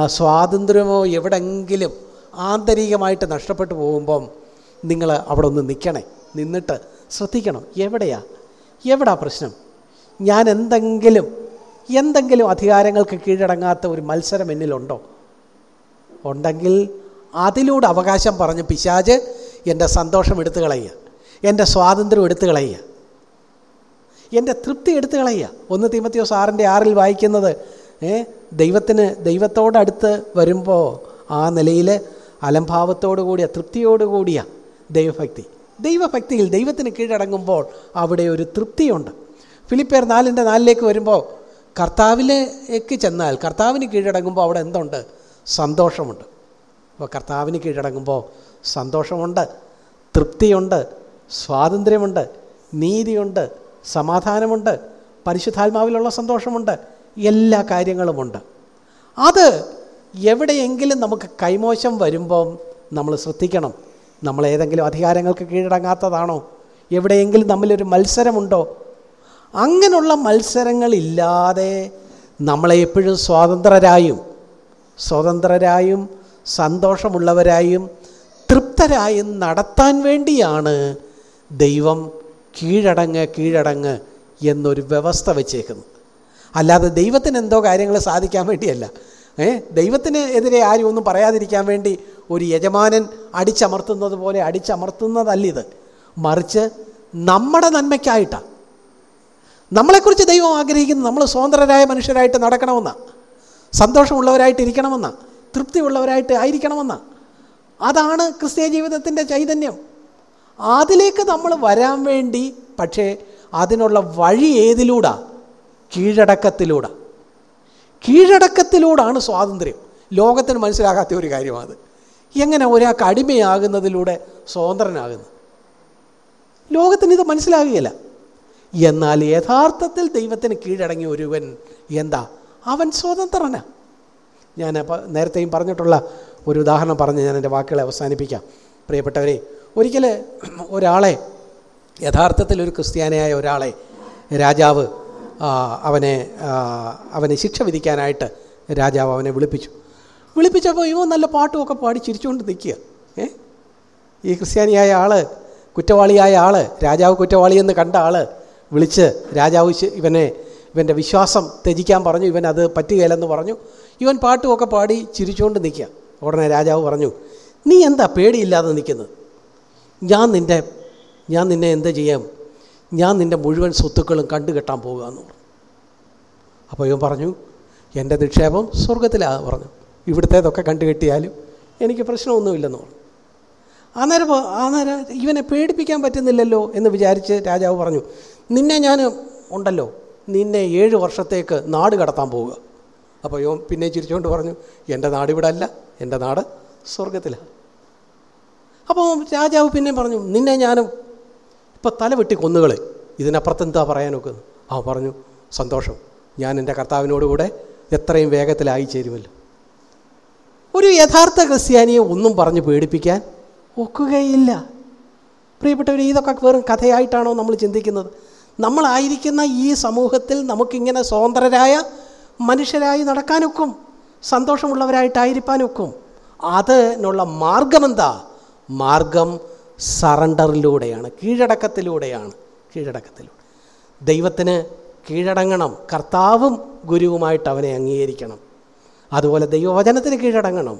സ്വാതന്ത്ര്യമോ എവിടെങ്കിലും ആന്തരികമായിട്ട് നഷ്ടപ്പെട്ടു പോകുമ്പം നിങ്ങൾ അവിടെ ഒന്ന് നിൽക്കണേ. നിന്നിട്ട് ശ്രദ്ധിക്കണം. എവിടെയാ? എവിടാ പ്രശ്നം? ഞാൻ എന്തെങ്കിലും എന്തെങ്കിലും അധികാരങ്ങൾക്ക് കീഴടങ്ങാത്ത ഒരു മത്സരം എന്നിലുണ്ടോ? ഉണ്ടെങ്കിൽ അതിലൂടെ അവകാശം പറഞ്ഞ് പിശാജ് എന്റെ സന്തോഷം എടുത്തു കളയുക. എന്റെ സ്വാതന്ത്ര്യം എടുത്തു കളയുക. എന്റെ തൃപ്തി എടുത്തു കളയുക. ഒന്ന് തീമത്തിയോ സാറിന്റെ ആറിൽ വായിക്കുന്നത് ഏ ദൈവത്തിന് ദൈവത്തോടടുത്ത് വരുമ്പോൾ ആ നിലയിൽ അലംഭാവത്തോടു കൂടിയ തൃപ്തിയോടു കൂടിയ ദൈവഭക്തി. ദൈവഭക്തിയിൽ ദൈവത്തിന് കീഴടങ്ങുമ്പോൾ അവിടെ ഒരു തൃപ്തിയുണ്ട്. ഫിലിപ്പേർ നാലിന്റെ നാലിലേക്ക് വരുമ്പോൾ കർത്താവിലേക്ക് ചെന്നാൽ കർത്താവിന് കീഴടങ്ങുമ്പോൾ അവിടെ എന്തുണ്ട്? സന്തോഷമുണ്ട്. അപ്പോൾ കർത്താവിന് കീഴടങ്ങുമ്പോൾ സന്തോഷമുണ്ട് തൃപ്തിയുണ്ട് സ്വാതന്ത്ര്യമുണ്ട് നീതിയുണ്ട് സമാധാനമുണ്ട് പരിശുദ്ധാത്മാവിലുള്ള സന്തോഷമുണ്ട് എല്ലാ കാര്യങ്ങളുമുണ്ട്. അത് എവിടെയെങ്കിലും നമുക്ക് കൈമോശം വരുമ്പോൾ നമ്മൾ ശ്രദ്ധിക്കണം. നമ്മൾ ഏതെങ്കിലും അധികാരങ്ങൾക്ക് കീഴടങ്ങാത്തതാണോ? എവിടെയെങ്കിലും തമ്മിലൊരു മത്സരമുണ്ടോ? അങ്ങനെയുള്ള മത്സരങ്ങളില്ലാതെ നമ്മളെ എപ്പോഴും സ്വതന്ത്രരായും സ്വതന്ത്രരായും സന്തോഷമുള്ളവരായും തൃപ്തരായും നടത്താൻ വേണ്ടിയാണ് ദൈവം കീഴടങ്ങ് കീഴടങ്ങ് എന്നൊരു വ്യവസ്ഥ വെച്ചേക്കുന്നത്. അല്ലാതെ ദൈവത്തിന് എന്തോ കാര്യങ്ങൾ സാധിക്കാൻ വേണ്ടിയല്ല. ഏ? ദൈവത്തിന് എതിരെ ആരും ഒന്നും പറയാതിരിക്കാൻ വേണ്ടി ഒരു യജമാനൻ അടിച്ചമർത്തുന്നത് പോലെ അടിച്ചമർത്തുന്നതല്ലിത്. മറിച്ച് നമ്മുടെ നന്മയ്ക്കായിട്ടാണ് നമ്മളെക്കുറിച്ച് ദൈവം ആഗ്രഹിക്കുന്നത് നമ്മൾ സ്വതന്ത്രരായ മനുഷ്യരായിട്ട് നടക്കണമെന്നാണ് സന്തോഷമുള്ളവരായിട്ട് ഇരിക്കണമെന്നാണ് തൃപ്തിയുള്ളവരായിട്ട് ആയിരിക്കണമെന്ന്. അതാണ് ക്രിസ്തീയ ജീവിതത്തിന്റെ ചൈതന്യം. അതിലേക്ക് നമ്മൾ വരാൻ വേണ്ടി പക്ഷേ അതിനുള്ള വഴി ഏതിലൂടെ? കീഴടക്കത്തിലൂടെ. കീഴടക്കത്തിലൂടാണ് സ്വാതന്ത്ര്യം. ലോകത്തിന് മനസ്സിലാകാത്ത ഒരു കാര്യമാണ് എങ്ങനെ ഒരാൾക്ക് അടിമയാകുന്നതിലൂടെ സ്വതന്ത്രനാകുന്നത് ലോകത്തിന് ഇത് മനസ്സിലാകുകയില്ല. എന്നാൽ യഥാർത്ഥത്തിൽ ദൈവത്തിന് കീഴടങ്ങിയ ഒരുവൻ എന്താ? അവൻ സ്വതന്ത്രനാ. ഞാൻ നേരത്തെയും പറഞ്ഞിട്ടുള്ള ഒരു ഉദാഹരണം പറഞ്ഞ് ഞാൻ എന്റെ വാക്കുകളെ അവസാനിപ്പിക്കാം. പ്രിയപ്പെട്ടവരെ ഒരിക്കൽ ഒരാളെ യഥാർത്ഥത്തിൽ ഒരു ക്രിസ്ത്യാനിയായ ഒരാളെ രാജാവ് അവനെ അവനെ ശിക്ഷ വിധിക്കാനായിട്ട് രാജാവ് അവനെ വിളിപ്പിച്ചു. വിളിപ്പിച്ചപ്പോൾ ഇവൻ നല്ല പാട്ടുമൊക്കെ പാടി ചിരിച്ചുകൊണ്ട് നിൽക്കുക. ഏ? ഈ ക്രിസ്ത്യാനിയായ ആൾ കുറ്റവാളിയായ ആൾ രാജാവ് കുറ്റവാളിയെന്ന് കണ്ട ആൾ വിളിച്ച് രാജാവ് ഇവനെ ഇവന്റെ വിശ്വാസം ത്യജിക്കാൻ പറഞ്ഞു ഇവൻ അത് പറ്റുകയില്ലെന്ന് പറഞ്ഞു. ഇവൻ പാട്ടുമൊക്കെ പാടി ചിരിച്ചുകൊണ്ട് നിൽക്കുക ഉടനെ രാജാവ് പറഞ്ഞു നീ എന്താ പേടിയില്ലാതെ നിൽക്കുന്നത് ഞാൻ നിന്റെ ഞാൻ നിന്നെ എന്താ ചെയ്യാം? ഞാൻ നിന്റെ മുഴുവൻ സ്വത്തുക്കളും കണ്ടുകെട്ടാൻ പോകുക എന്ന് പറഞ്ഞു. അപ്പോൾ ഇവൻ പറഞ്ഞു എന്റെ നിക്ഷേപം സ്വർഗത്തിലാണ് പറഞ്ഞു. ഇവിടുത്തേതൊക്കെ കണ്ടുകെട്ടിയാലും എനിക്ക് പ്രശ്നമൊന്നുമില്ലെന്ന് പറഞ്ഞു. അന്നേരം അന്നേരം ഇവനെ പേടിപ്പിക്കാൻ പറ്റുന്നില്ലല്ലോ എന്ന് വിചാരിച്ച് രാജാവ് പറഞ്ഞു നിന്നെ ഞാൻ ഉണ്ടല്ലോ നിന്നെ ഏഴ് വർഷത്തേക്ക് നാട് കടത്താൻ പോവുക. അപ്പോൾ യോ പിന്നെ ചിരിച്ചുകൊണ്ട് പറഞ്ഞു എന്റെ നാട് ഇവിടെ അല്ല എന്റെ നാട് സ്വർഗത്തിലാണ് അപ്പോൾ രാജാവ് പിന്നെയും പറഞ്ഞു നിന്നെ ഞാനും. ഇപ്പം തല വെട്ടി കൊന്നുകളെ ഇതിനപ്പുറത്ത് എന്താ പറയാനൊക്കെ ആ പറഞ്ഞു സന്തോഷം ഞാൻ എന്റെ കർത്താവിനോടുകൂടെ എത്രയും വേഗത്തിലായി ചേരുമല്ലോ. ഒരു യഥാർത്ഥ ക്രിസ്ത്യാനിയെ ഒന്നും പറഞ്ഞ് പേടിപ്പിക്കാൻ ഒക്കുകയില്ല. പ്രിയപ്പെട്ടവർ ഇതൊക്കെ വെറും കഥയായിട്ടാണോ നമ്മൾ ചിന്തിക്കുന്നത്? നമ്മളായിരിക്കുന്ന ഈ സമൂഹത്തിൽ നമുക്കിങ്ങനെ സ്വതന്ത്രരായ മനുഷ്യരായി നടക്കാനൊക്കും സന്തോഷമുള്ളവരായിട്ടായിരിക്കാനൊക്കും. അതിനുള്ള മാർഗമെന്താ? മാർഗം സറണ്ടറിലൂടെയാണ് കീഴടക്കത്തിലൂടെയാണ് കീഴടക്കത്തിലൂടെ. ദൈവത്തിന് കീഴടങ്ങണം കർത്താവും ഗുരുവുമായിട്ട് അവനെ അംഗീകരിക്കണം. അതുപോലെ ദൈവവചനത്തിന് കീഴടങ്ങണം.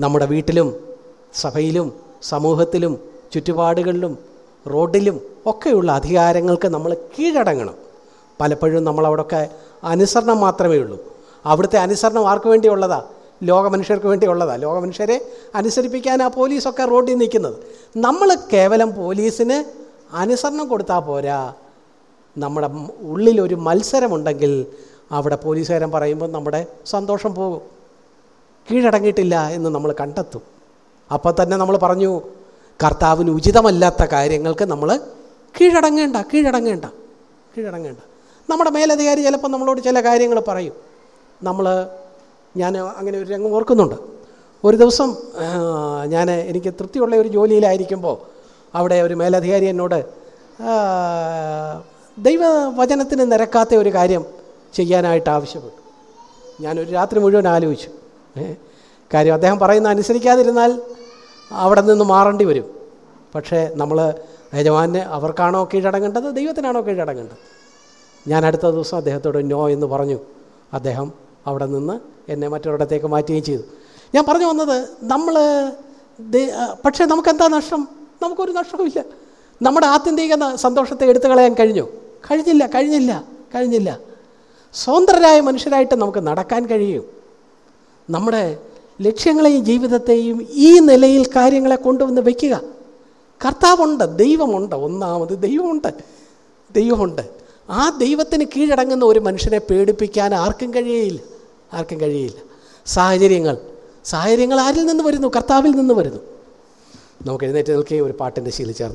നമ്മുടെ വീട്ടിലും സഭയിലും സമൂഹത്തിലും ചുറ്റുപാടുകളിലും റോഡിലും ഒക്കെയുള്ള അധികാരങ്ങൾക്ക് നമ്മൾ കീഴടങ്ങണം. പലപ്പോഴും നമ്മളവിടെയൊക്കെ അനുസരണം മാത്രമേ ഉള്ളൂ. അവിടുത്തെ അനുസരണം ആർക്ക് വേണ്ടിയുള്ളതാ? ലോക മനുഷ്യർക്ക് വേണ്ടിയുള്ളതാ. ലോക മനുഷ്യരെ അനുസരിപ്പിക്കാൻ ആ പോലീസൊക്കെ റോഡിൽ നിൽക്കുന്നത്. നമ്മൾ കേവലം പോലീസിന് അനുസരണം കൊടുത്താൽ പോരാ. നമ്മുടെ ഉള്ളിലൊരു മത്സരമുണ്ടെങ്കിൽ അവിടെ പോലീസുകാരൻ പറയുമ്പോൾ നമ്മുടെ സന്തോഷം പോകും. കീഴടങ്ങിയിട്ടില്ല എന്ന് നമ്മൾ കണ്ടെത്തും. അപ്പോൾ തന്നെ നമ്മൾ പറഞ്ഞു കർത്താവിന് ഉചിതമല്ലാത്ത കാര്യങ്ങൾക്ക് നമ്മൾ കീഴടങ്ങേണ്ട കീഴടങ്ങേണ്ട കീഴടങ്ങേണ്ട. നമ്മുടെ മേലധികാരി ചിലപ്പോൾ നമ്മളോട് ചില കാര്യങ്ങൾ പറയും. നമ്മൾ ഞാൻ അങ്ങനെ ഒരു രംഗം ഓർക്കുന്നുണ്ട്. ഒരു ദിവസം ഞാൻ എനിക്ക് തൃപ്തിയുള്ള ഒരു ജോലിയിലായിരിക്കുമ്പോൾ അവിടെ ഒരു മേലധികാരി എന്നോട് ദൈവവചനത്തിന് നിരക്കാത്ത ഒരു കാര്യം ചെയ്യാനായിട്ട് ആവശ്യപ്പെട്ടു. ഞാനൊരു രാത്രി മുഴുവൻ ആലോചിച്ചു. കാര്യം അദ്ദേഹം പറയുന്ന അനുസരിക്കാതിരുന്നാൽ അവിടെ നിന്ന് മാറേണ്ടി വരും. പക്ഷേ നമ്മൾ യജമാനെ അവർക്കാണോ കീഴടങ്ങേണ്ടത്? ദൈവത്തിനാണോ കീഴടങ്ങേണ്ടത്? ഞാൻ അടുത്ത ദിവസം അദ്ദേഹത്തോട് നോ എന്ന് പറഞ്ഞു. അദ്ദേഹം അവിടെ നിന്ന് എന്നെ മറ്റൊരിടത്തേക്ക് മാറ്റുകയും ചെയ്തു. ഞാൻ പറഞ്ഞു വന്നത് നമ്മൾ പക്ഷേ നമുക്കെന്താ നഷ്ടം? നമുക്കൊരു നഷ്ടവുമില്ല. നമ്മുടെ ആത്യന്തിക സന്തോഷത്തെ എടുത്തു കളയാൻ കഴിഞ്ഞു. കഴിഞ്ഞില്ല കഴിഞ്ഞില്ല കഴിഞ്ഞില്ല. സ്വതന്ത്രരായ മനുഷ്യരായിട്ട് നമുക്ക് നടക്കാൻ കഴിയും. നമ്മുടെ ലക്ഷ്യങ്ങളെയും ജീവിതത്തെയും ഈ നിലയിൽ കാര്യങ്ങളെ കൊണ്ടുവന്ന് വയ്ക്കുക കർത്താവുണ്ട് ദൈവമുണ്ട് ഒന്നാമത് ദൈവമുണ്ട് ദൈവമുണ്ട്. ആ ദൈവത്തിന് കീഴടങ്ങുന്ന ഒരു മനുഷ്യനെ പേടിപ്പിക്കാൻ ആർക്കും കഴിയയില്ല. ആർക്കും കഴിയില്ല സാഹചര്യങ്ങൾ. സാഹചര്യങ്ങൾ ആരിൽ നിന്ന് വരുന്നു? കർത്താവിൽ നിന്ന് വരുന്നു. നമുക്ക് എഴുന്നേറ്റ് നിൽക്കുകയും ഒരു പാട്ടിന്റെ ശീലം ചേർന്ന്